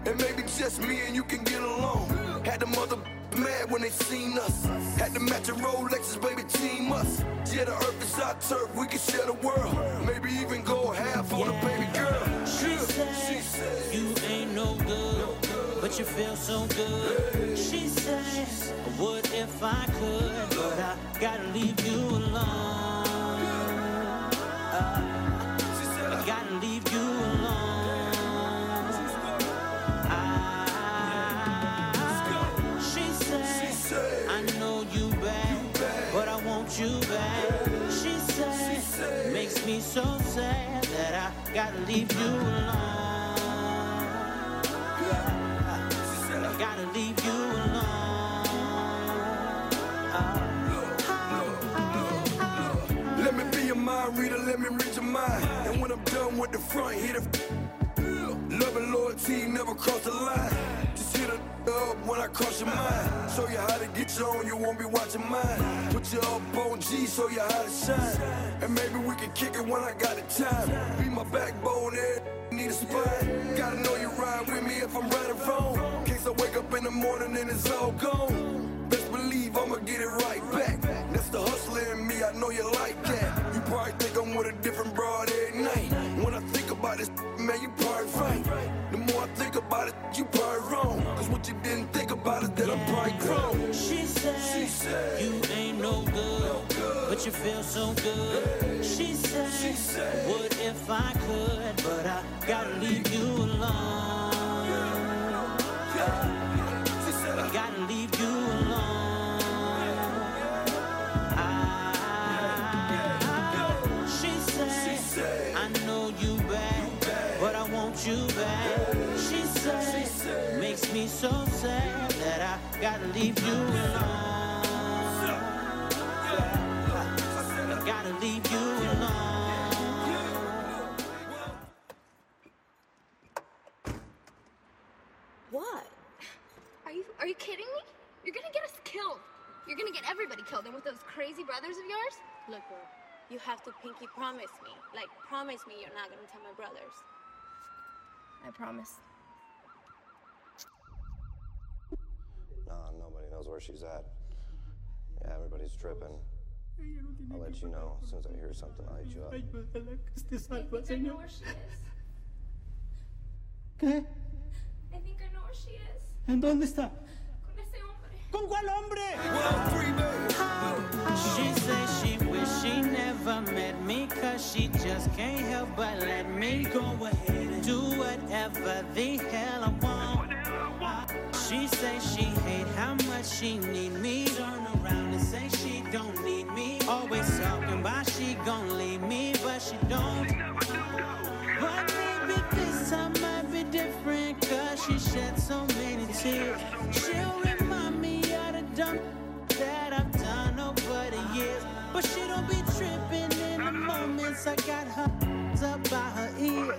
And maybe just me and you can get along. Had the mother mad when they seen us. Had to match of Rolexes, baby, team us. Yeah, the earth is our turf, we can share the world. Maybe even go half on the baby girl. She said, you ain't no good, but you feel so good. She said, I would if I could, but I gotta leave you alone. Uh, I gotta leave you alone. Sad that I gotta leave you alone. I gotta leave you alone. Let me be your mind reader, let me read your mind. And when I'm done with the front, hit a love and loyalty never cross the line. Up when I cross your mind. Show you how to get you on, you won't be watching mine. Put you up on G, show you how to shine. And maybe we can kick it when I got the time. Be my backbone, need a spine. Gotta know you ride with me if I'm right or wrong. Case I wake up in the morning and it's all gone. Best believe I'ma get it right back. That's the hustler in me, I know you like that. You probably think I'm with a different broad every night. When I think about this, man, you probably right. The more I think about it, you probably wrong. What you didn't think about is that I'm probably grown. She said, she said you ain't no good, but you feel so good. She said, "What if I could, but I gotta leave you alone. So sad that I gotta leave you alone. I gotta leave you alone. What? Are you are you kidding me? You're gonna get us killed. You're gonna get everybody killed, and with those crazy brothers of yours? Look, girl, you have to pinky promise me. Like, promise me you're not gonna tell my brothers. I promise. Nah, nobody knows where she's at. Yeah, everybody's tripping. I'll let you know as soon as I hear something. I'll hit you up. I think I know where she is. ¿Qué? I think I know where she is. ¿En dónde está? Con ese hombre. ¿Con cuál hombre? She says she wish she never met me Cause she just can't help but let me go ahead and do whatever the hell I want She say she hate how much she need me. Turn around and say she don't need me. Always talking about she gon' leave me But she don't. But maybe this time might be different Cause she shed so many tears. She'll remind me of the dumb that I've done over the years. But she don't be moments I got her up by her ear.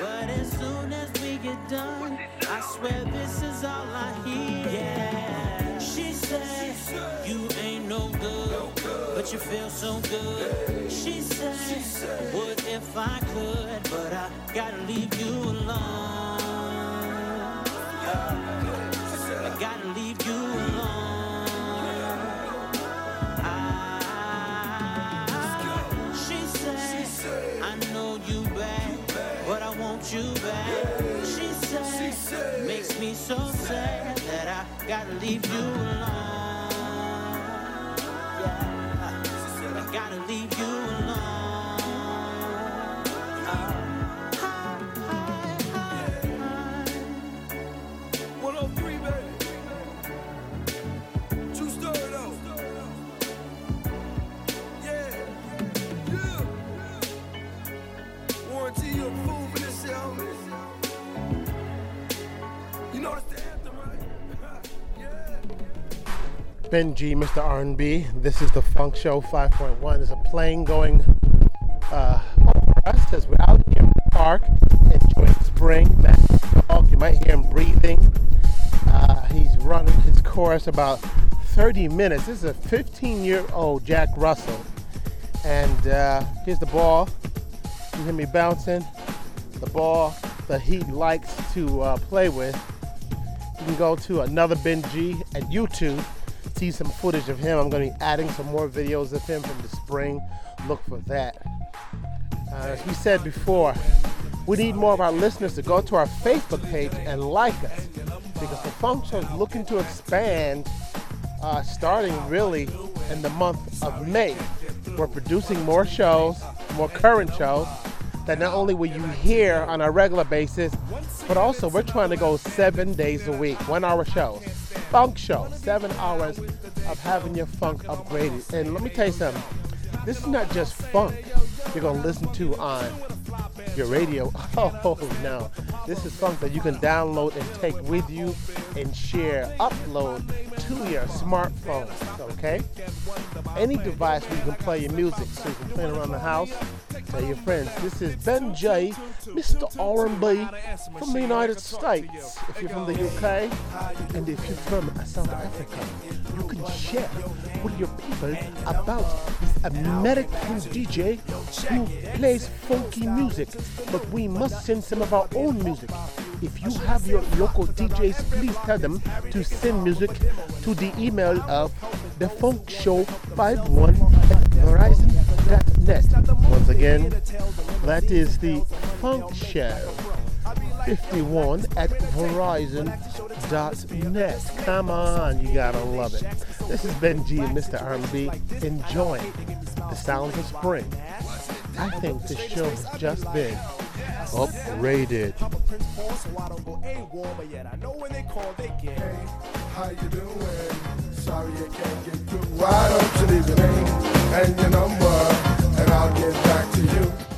But as soon as we get done, I swear this is all I hear. Yeah. She said, You ain't no good, but you feel so good. She said, What if I could, but I gotta leave you alone. I gotta leave you alone. You back. She said, makes me so sad that I gotta leave you alone. Yeah, I gotta leave you alone. Ben G, Mr. R&B. This is the Funk Show 5.1. There's a plane going uh, over us as we're out here in the park enjoying spring. Dog, you might hear him breathing. Uh, he's running his course about 30 minutes. This is a 15-year-old Jack Russell. And uh, here's the ball. You hear me bouncing. The ball that he likes to uh, play with. You can go to another Ben G at YouTube, see some footage of him. I'm going to be adding some more videos of him from the spring. Look for that. Uh, as we said before, we need more of our listeners to go to our Facebook page and like us because the Funk is looking to expand uh, starting really in the month of May. We're producing more shows, more current shows that not only will you hear on a regular basis, but also we're trying to go seven days a week, one hour shows. Funk show, seven hours of having your funk upgraded. And let me tell you something, this is not just funk you're gonna listen to on your radio. Oh no, this is that you can download and take with you and share, upload to your smartphone. Okay? Any device where you can play your music, so you can play it around the house. Tell your friends. This is Ben G, Mr. R&B from the United States. If you're from the UK and if you're from South Africa, you can share with your people about this American DJ who plays funky music. But we must send some of our own music. If you have your local DJs, please tell them to send music to the email of the Funk Show 51 at Verizon.net. Once again, that is the Funk Show 51 at Verizon.net. Come on, you gotta love it. This is Ben G and Mr. R&B enjoying the sounds of spring. I think this show has just been upgraded. You? Sorry I can't get through. Why don't you leave your name and your number, and I'll get back to you.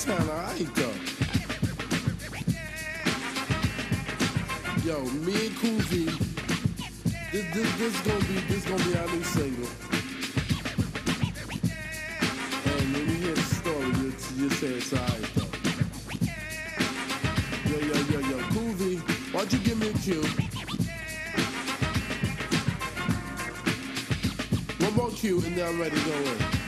Sound alright though. Yo, me and Koofy, this this this gonna be this gonna be our new single. And when you hear the story, you you say it's alright though. Yo yo yo yo, Koofy, why don't you give me a cue? One more cue and then I'm ready to go in.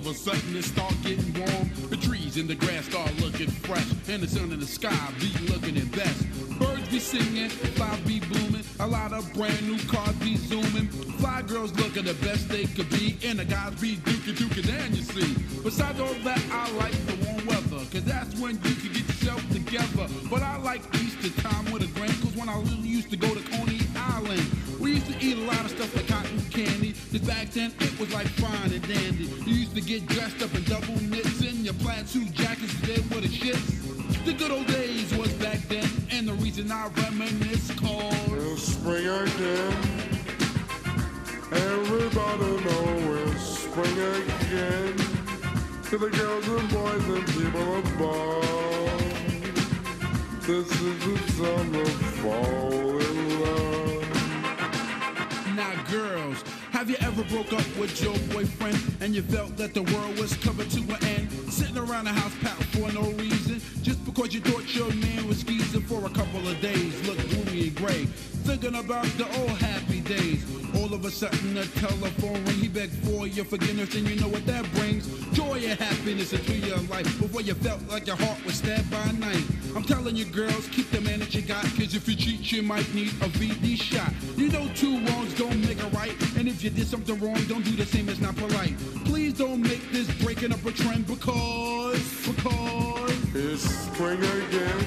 Of a sudden it start getting warm? The trees and the grass start looking fresh and the sun in the sky be looking at best. Birds be singing, flowers be blooming, a lot of brand new cars be zooming. Fly girls looking the best they could be, and the guys be dookie dookie and you see. Besides all that, I like the warm weather, cause that's when you can get yourself together. But I like Easter time with a grand, cause when I used to go to Coney Island, we used to eat a lot of stuff like cotton candy. Just back then, it was like fine and dandy. You used to get dressed up in double knits and your plaid suit jackets did with the shits. The good old days was back then, and the reason I reminisce cause again. Everybody know it's spring again. To the girls and boys and people above. This is the time to fall in love. Now, girls, have you ever broke up with your boyfriend and you felt that the world was coming to an end? Sitting around the house pat for no reason, just because you thought your man was skeezing for a couple of days, look gloomy and gray. Thinking about the old happy days. All of a sudden, the telephone ring. He begged for your forgiveness, and you know what that brings? Joy and happiness into your life. Before you felt like your heart was stabbed by a knife. I'm telling you, girls, keep the man that you got, cause if you cheat, you might need a VD shot. You know two wrongs don't make a right, and if you did something wrong, don't do the same, it's not polite. Please don't make this breaking up a trend because, because. It's spring again.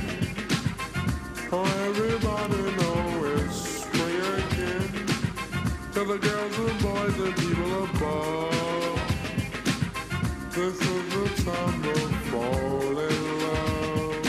Oh, everybody know it's. The girls and boys and people above. This is the time to fall in love.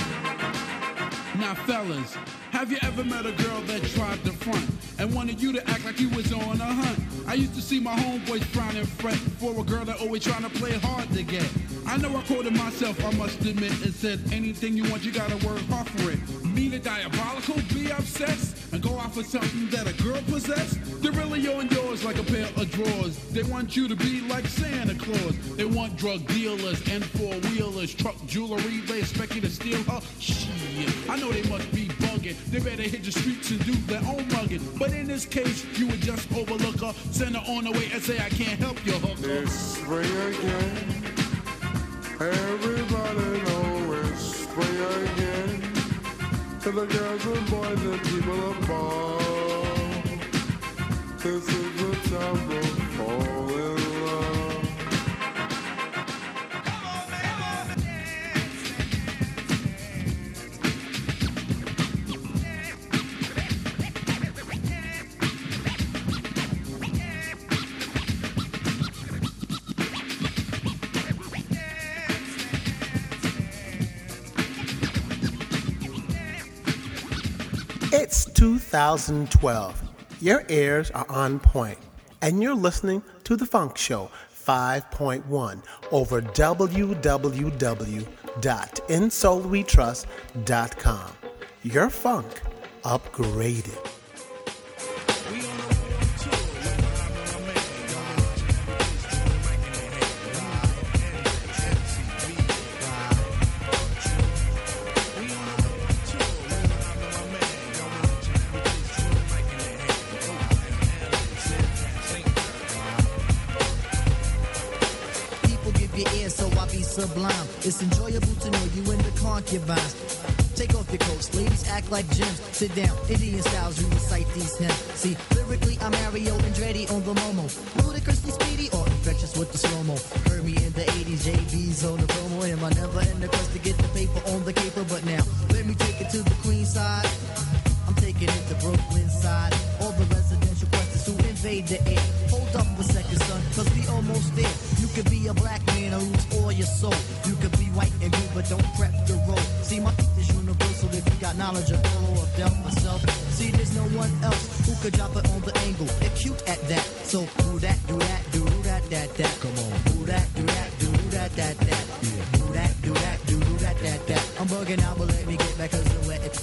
Now, fellas, have you ever met a girl that tried to front and wanted you to act like you was on a hunt? I used to see my homeboys frown and fret for a girl that always trying to play hard to get. I know I quoted myself, I must admit, and said, anything you want, you gotta work hard for it. Mean and diabolical, be obsessed, go out for something that a girl possess? They're really on yours like a pair of drawers. They want you to be like Santa Claus. They want drug dealers and four-wheelers, truck jewelry, they expect you to steal her. Shit, I know they must be bugging. They better hit the streets and do their own mugging. But in this case, you would just overlook her, send her on her way and say, I can't help you, hooker. It's spring again. Everybody know it's spring again. To the girls and boys and people above. This is the time to fall 2012. Your ears are on point, and you're listening to The Funk Show 5.1 over www.insoulwetrust.com. Your funk upgraded. The concubines. Take off your coats, ladies act like gems. Sit down, Indian styles, you recite these hymns. See, lyrically, I'm Mario Andretti on the Momo. Ludicrously speedy or infectious with the slow mo. Heard me in the 80s, JB's on the promo. Am I never in the quest to get the paper on the caper? But now, let me take it to the queen side. I'm taking it to Brooklyn side. All the residential questions who invade the air. Hold up a second, son, cause we almost there. You could be a black man or lose all your soul. You white and blue, but don't prep the road. See, my is universal if you got knowledge of all of dealt myself. See, there's no one else who could drop it on the angle. They're cute at that. So do that, do that, do that, that, that. Come on. Do that, do that, do that, that, that. Do that, do that, do that, that, that. I'm bugging out, but let me get back cause the wet.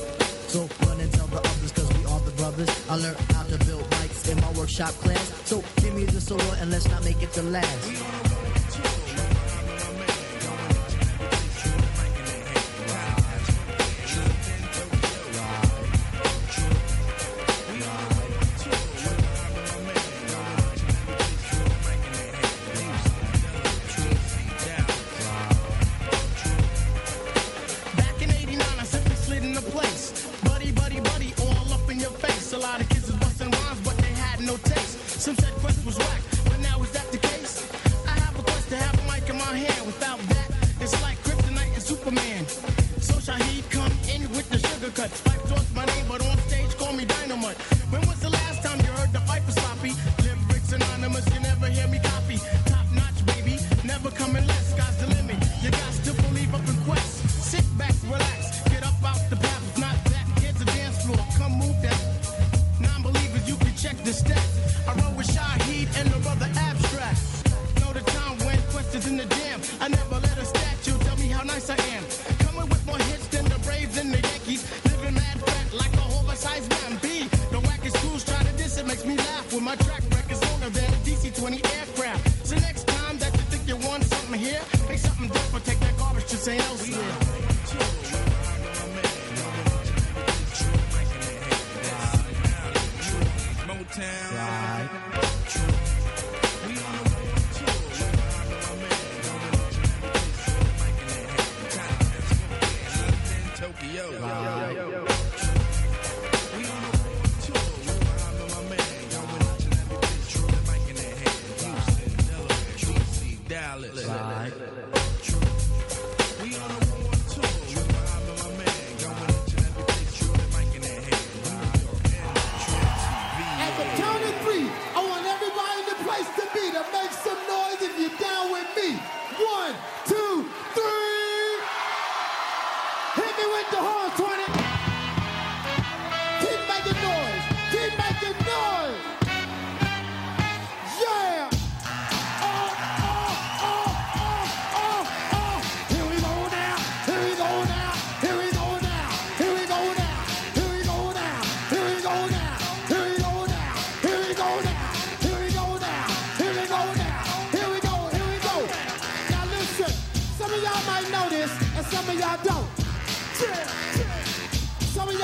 So run and tell the others cause we are the brothers. I learned how to build bikes in my workshop class. So give me the solo and let's not make it the last.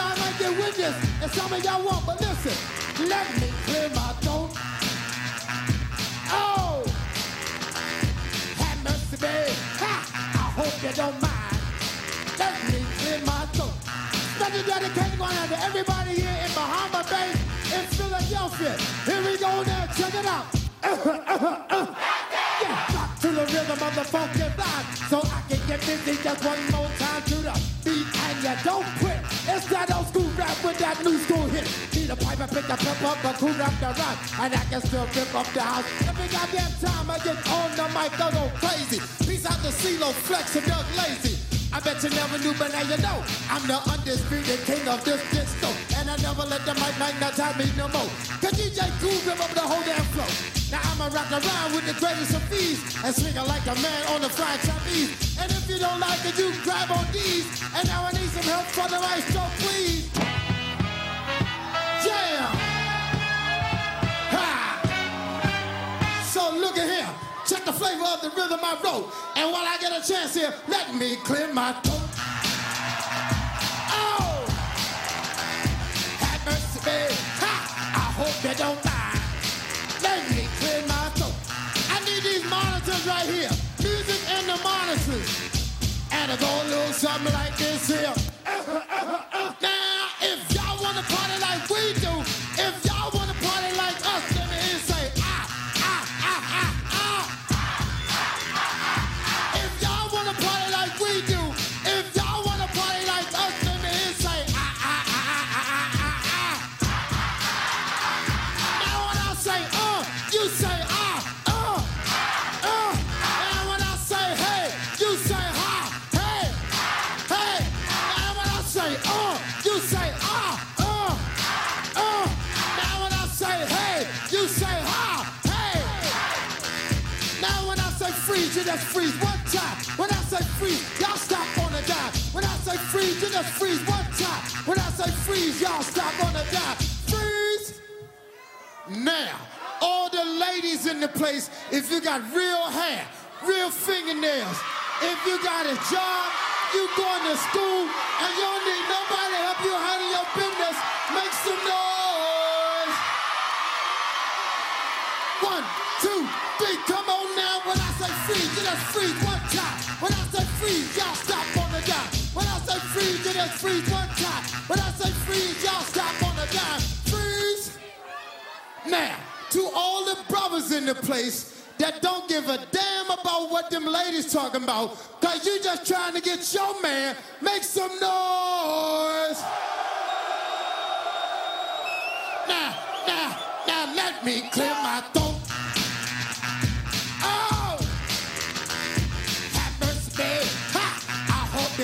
Y'all might get with and some of y'all won't. But listen, let me clear my throat. Oh, have mercy, babe. Ha! I hope you don't mind. Let me clear my throat. Special dedication going out to everybody here in Bahama Bay, in Philadelphia. Here we go now. Check it out. Uh-huh, uh-huh, uh-huh. Yeah, rock to the rhythm of the funky vibe, so I can get busy just one more time to the and you don't quit. It's that old school rap with that new school hit. Need a pipe and pick a pep up, a cool rap the rap, and I can still rip up the house. Every goddamn time I get on the mic, I go crazy. Peace out to CeeLo, Flex, and Doug Lazy. I bet you never knew, but now you know. I'm the undisputed king of this disco. And I never let the mic magnetize me no more. Cause DJ Kool rip up the whole damn flow. Now I'ma rock around with the greatest of ease. And swing it like a man on the fried Chinese. And if you don't like it, you grab on these. And now I need some help from the maestro, please. Jam! Ha! So look at here. Check the flavor of the rhythm I wrote. And while I get a chance here, let me clear my throat. Oh! Have. Ha! I hope you don't mind. Let me clear my throat. I need these monitors right here. Music and the monitors. And it go a little something like this here. Now, if y'all freeze, y'all stop on the dime. When I say freeze, you just freeze one time. When I say freeze, y'all stop on the dime. Freeze. Now, all the ladies in the place, if you got real hair, real fingernails, if you got a job, you going to school, and you don't need nobody to help you handle your business, make some noise. One, two, three, come on now. When I say freeze, you just freeze freeze, y'all stop on the dime. When I say freeze, you just freeze one time. When I say freeze, y'all stop on the dime. Freeze. Now, to all the brothers in the place that don't give a damn about what them ladies talking about, cause you just trying to get your man, make some noise. Now, now, now let me clear my throat.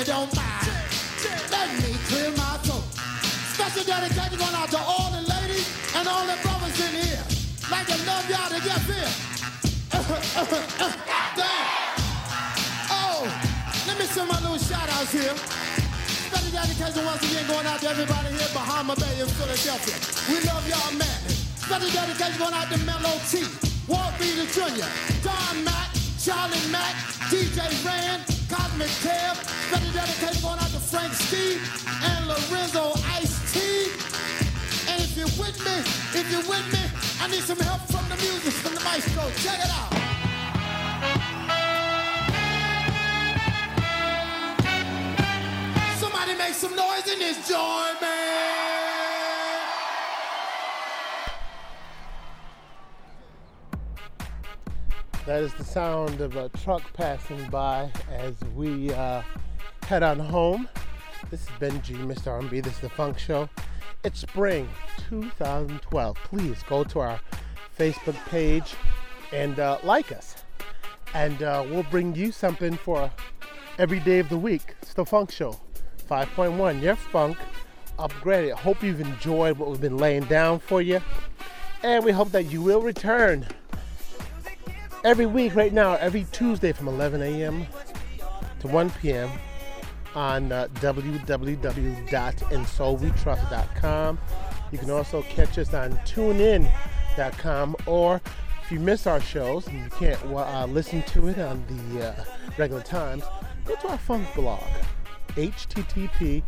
Don't mind. Let me clear my throat. Special dedication going out to all the ladies and all the brothers in here. Like to love y'all to get here. Damn. Oh, let me send my little shout outs here. Special dedication once again going out to everybody here, Bahama Bay in Philadelphia. We love y'all man. Special dedication going out to Mellow T, Walt Beater Jr., Don Mack, Charlie Mack, DJ Rand, Cosmic Kev. Special dedication going out to Frank Steve and Lorenzo Ice T. And if you're with me, if you're with me, I need some help from the music, from the maestro. Check it out. Somebody make some noise in this joint, man. That is the sound of a truck passing by as we uh, head on home. This is Ben G, Mr. R&B. This is the Funk Show. It's spring 2012. Please go to our Facebook page and uh, like us, and uh, we'll bring you something for every day of the week. It's the Funk Show 5.1. Your funk upgraded. Hope you've enjoyed what we've been laying down for you, and we hope that you will return every week right now, every Tuesday from 11 a.m. to 1 p.m. on uh, www.insoulwetrust.com. You can also catch us on tunein.com or if you miss our shows and you can't uh, listen to it on the uh, regular times, go to our funk blog, http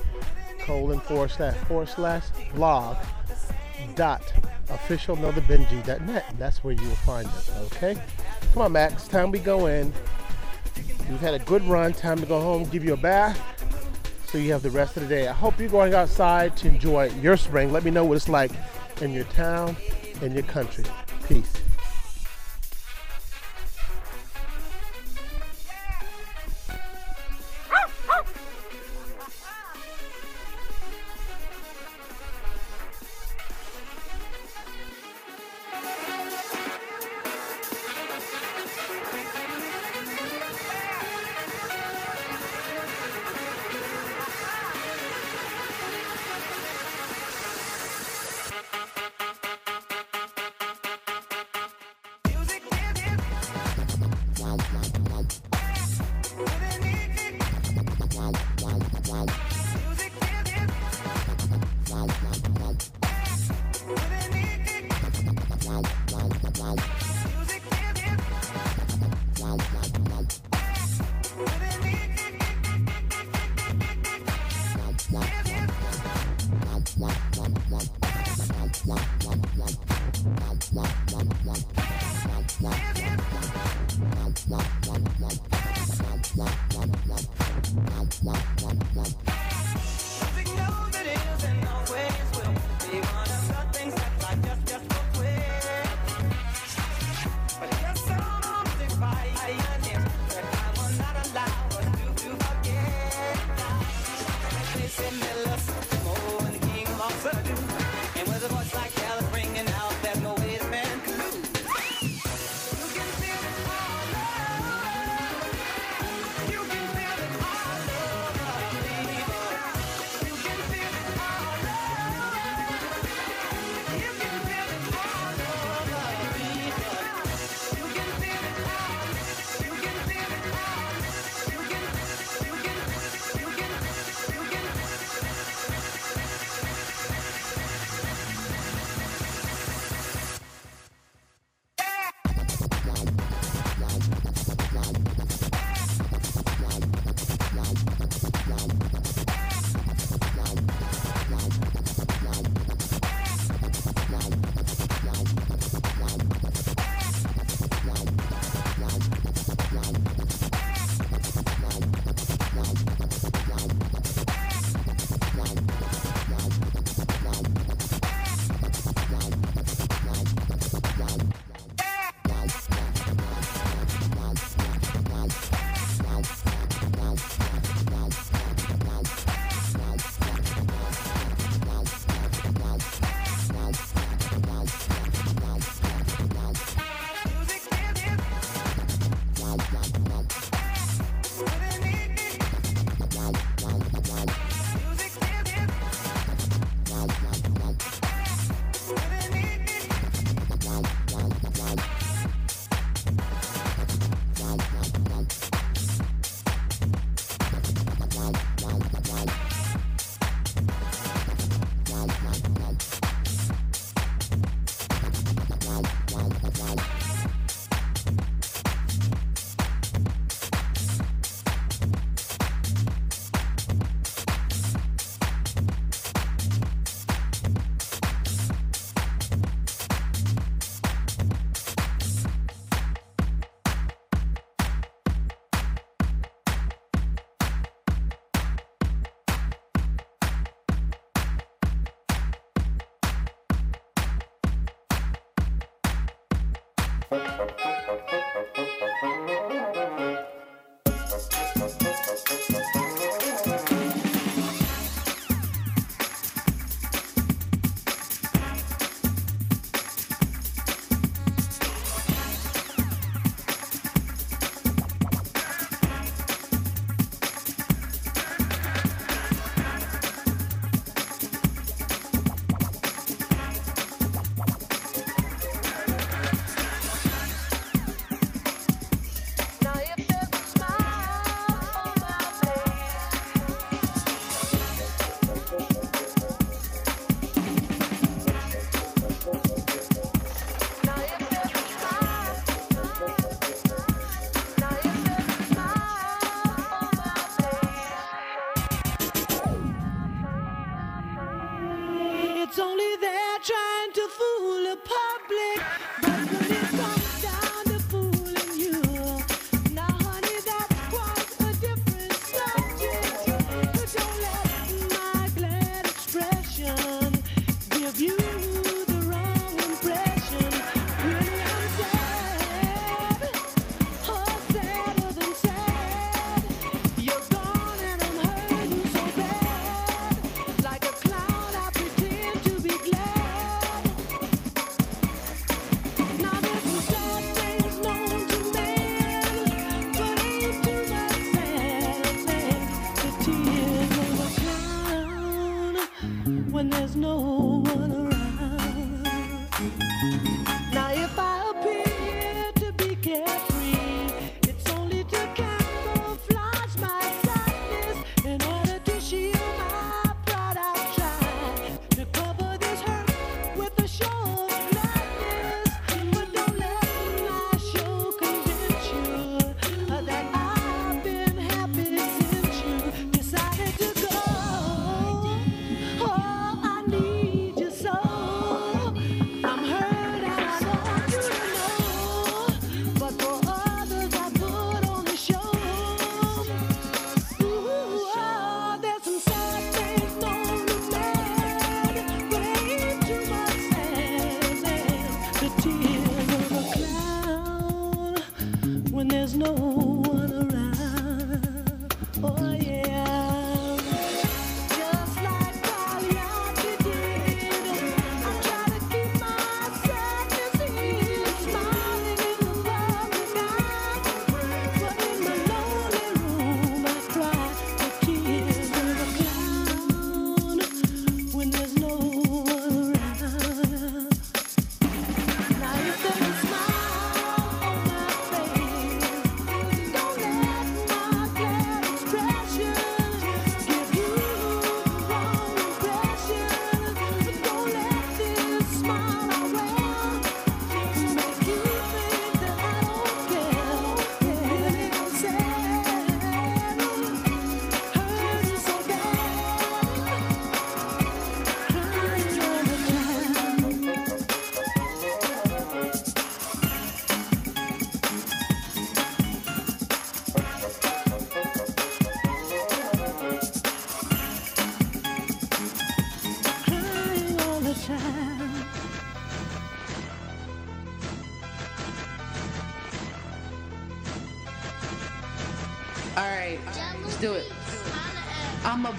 colon forward slash forward slash blog dot official officialnotherbenji.net. That's where you will find us, okay? Come on, Max. Time we go in. You've had a good run. Time to go home, give you a bath, so you have the rest of the day. I hope you're going outside to enjoy your spring. Let me know what it's like in your town, in your country. Peace. It's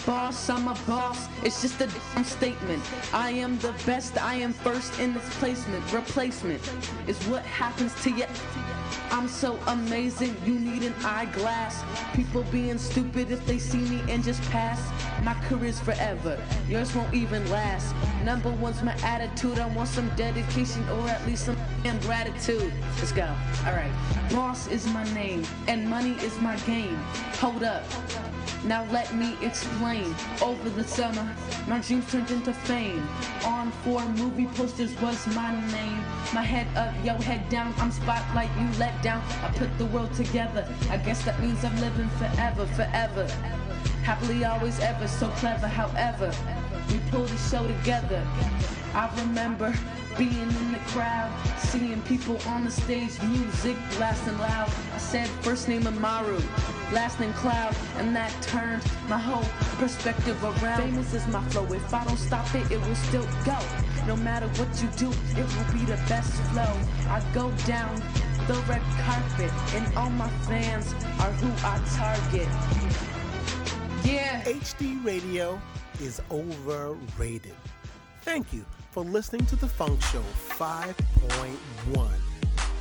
boss, I'm a boss. It's just a damn statement. I am the best, I am first in this placement. Replacement is what happens to you. I'm so amazing, you need an eyeglass. People being stupid if they see me and just pass. My career's forever, yours won't even last. Number one's my attitude, I want some dedication or at least some damn gratitude. Let's go. Alright. Boss is my name, and money is my game. Hold up. Now let me explain. Over the summer, my dreams turned into fame. On four movie posters was my name. My head up, yo, head down. I'm spotlight, you let down. I put the world together. I guess that means I'm living forever, forever. Happily always ever, so clever, however. We pull the show together. I remember being in the crowd, seeing people on the stage, music blasting loud. I said first name Amaru, last name Cloud, and that turned my whole perspective around. Famous is my flow. If I don't stop it, it will still go. No matter what you do, it will be the best flow. I go down the red carpet, and all my fans are who I target. Yeah. HD radio is overrated. Thank you for listening to the Funk Show 5.1,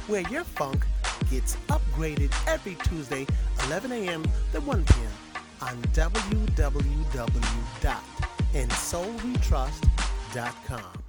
where your funk gets upgraded every Tuesday, 11 a.m. to 1 p.m. on www.insoulwetrust.com.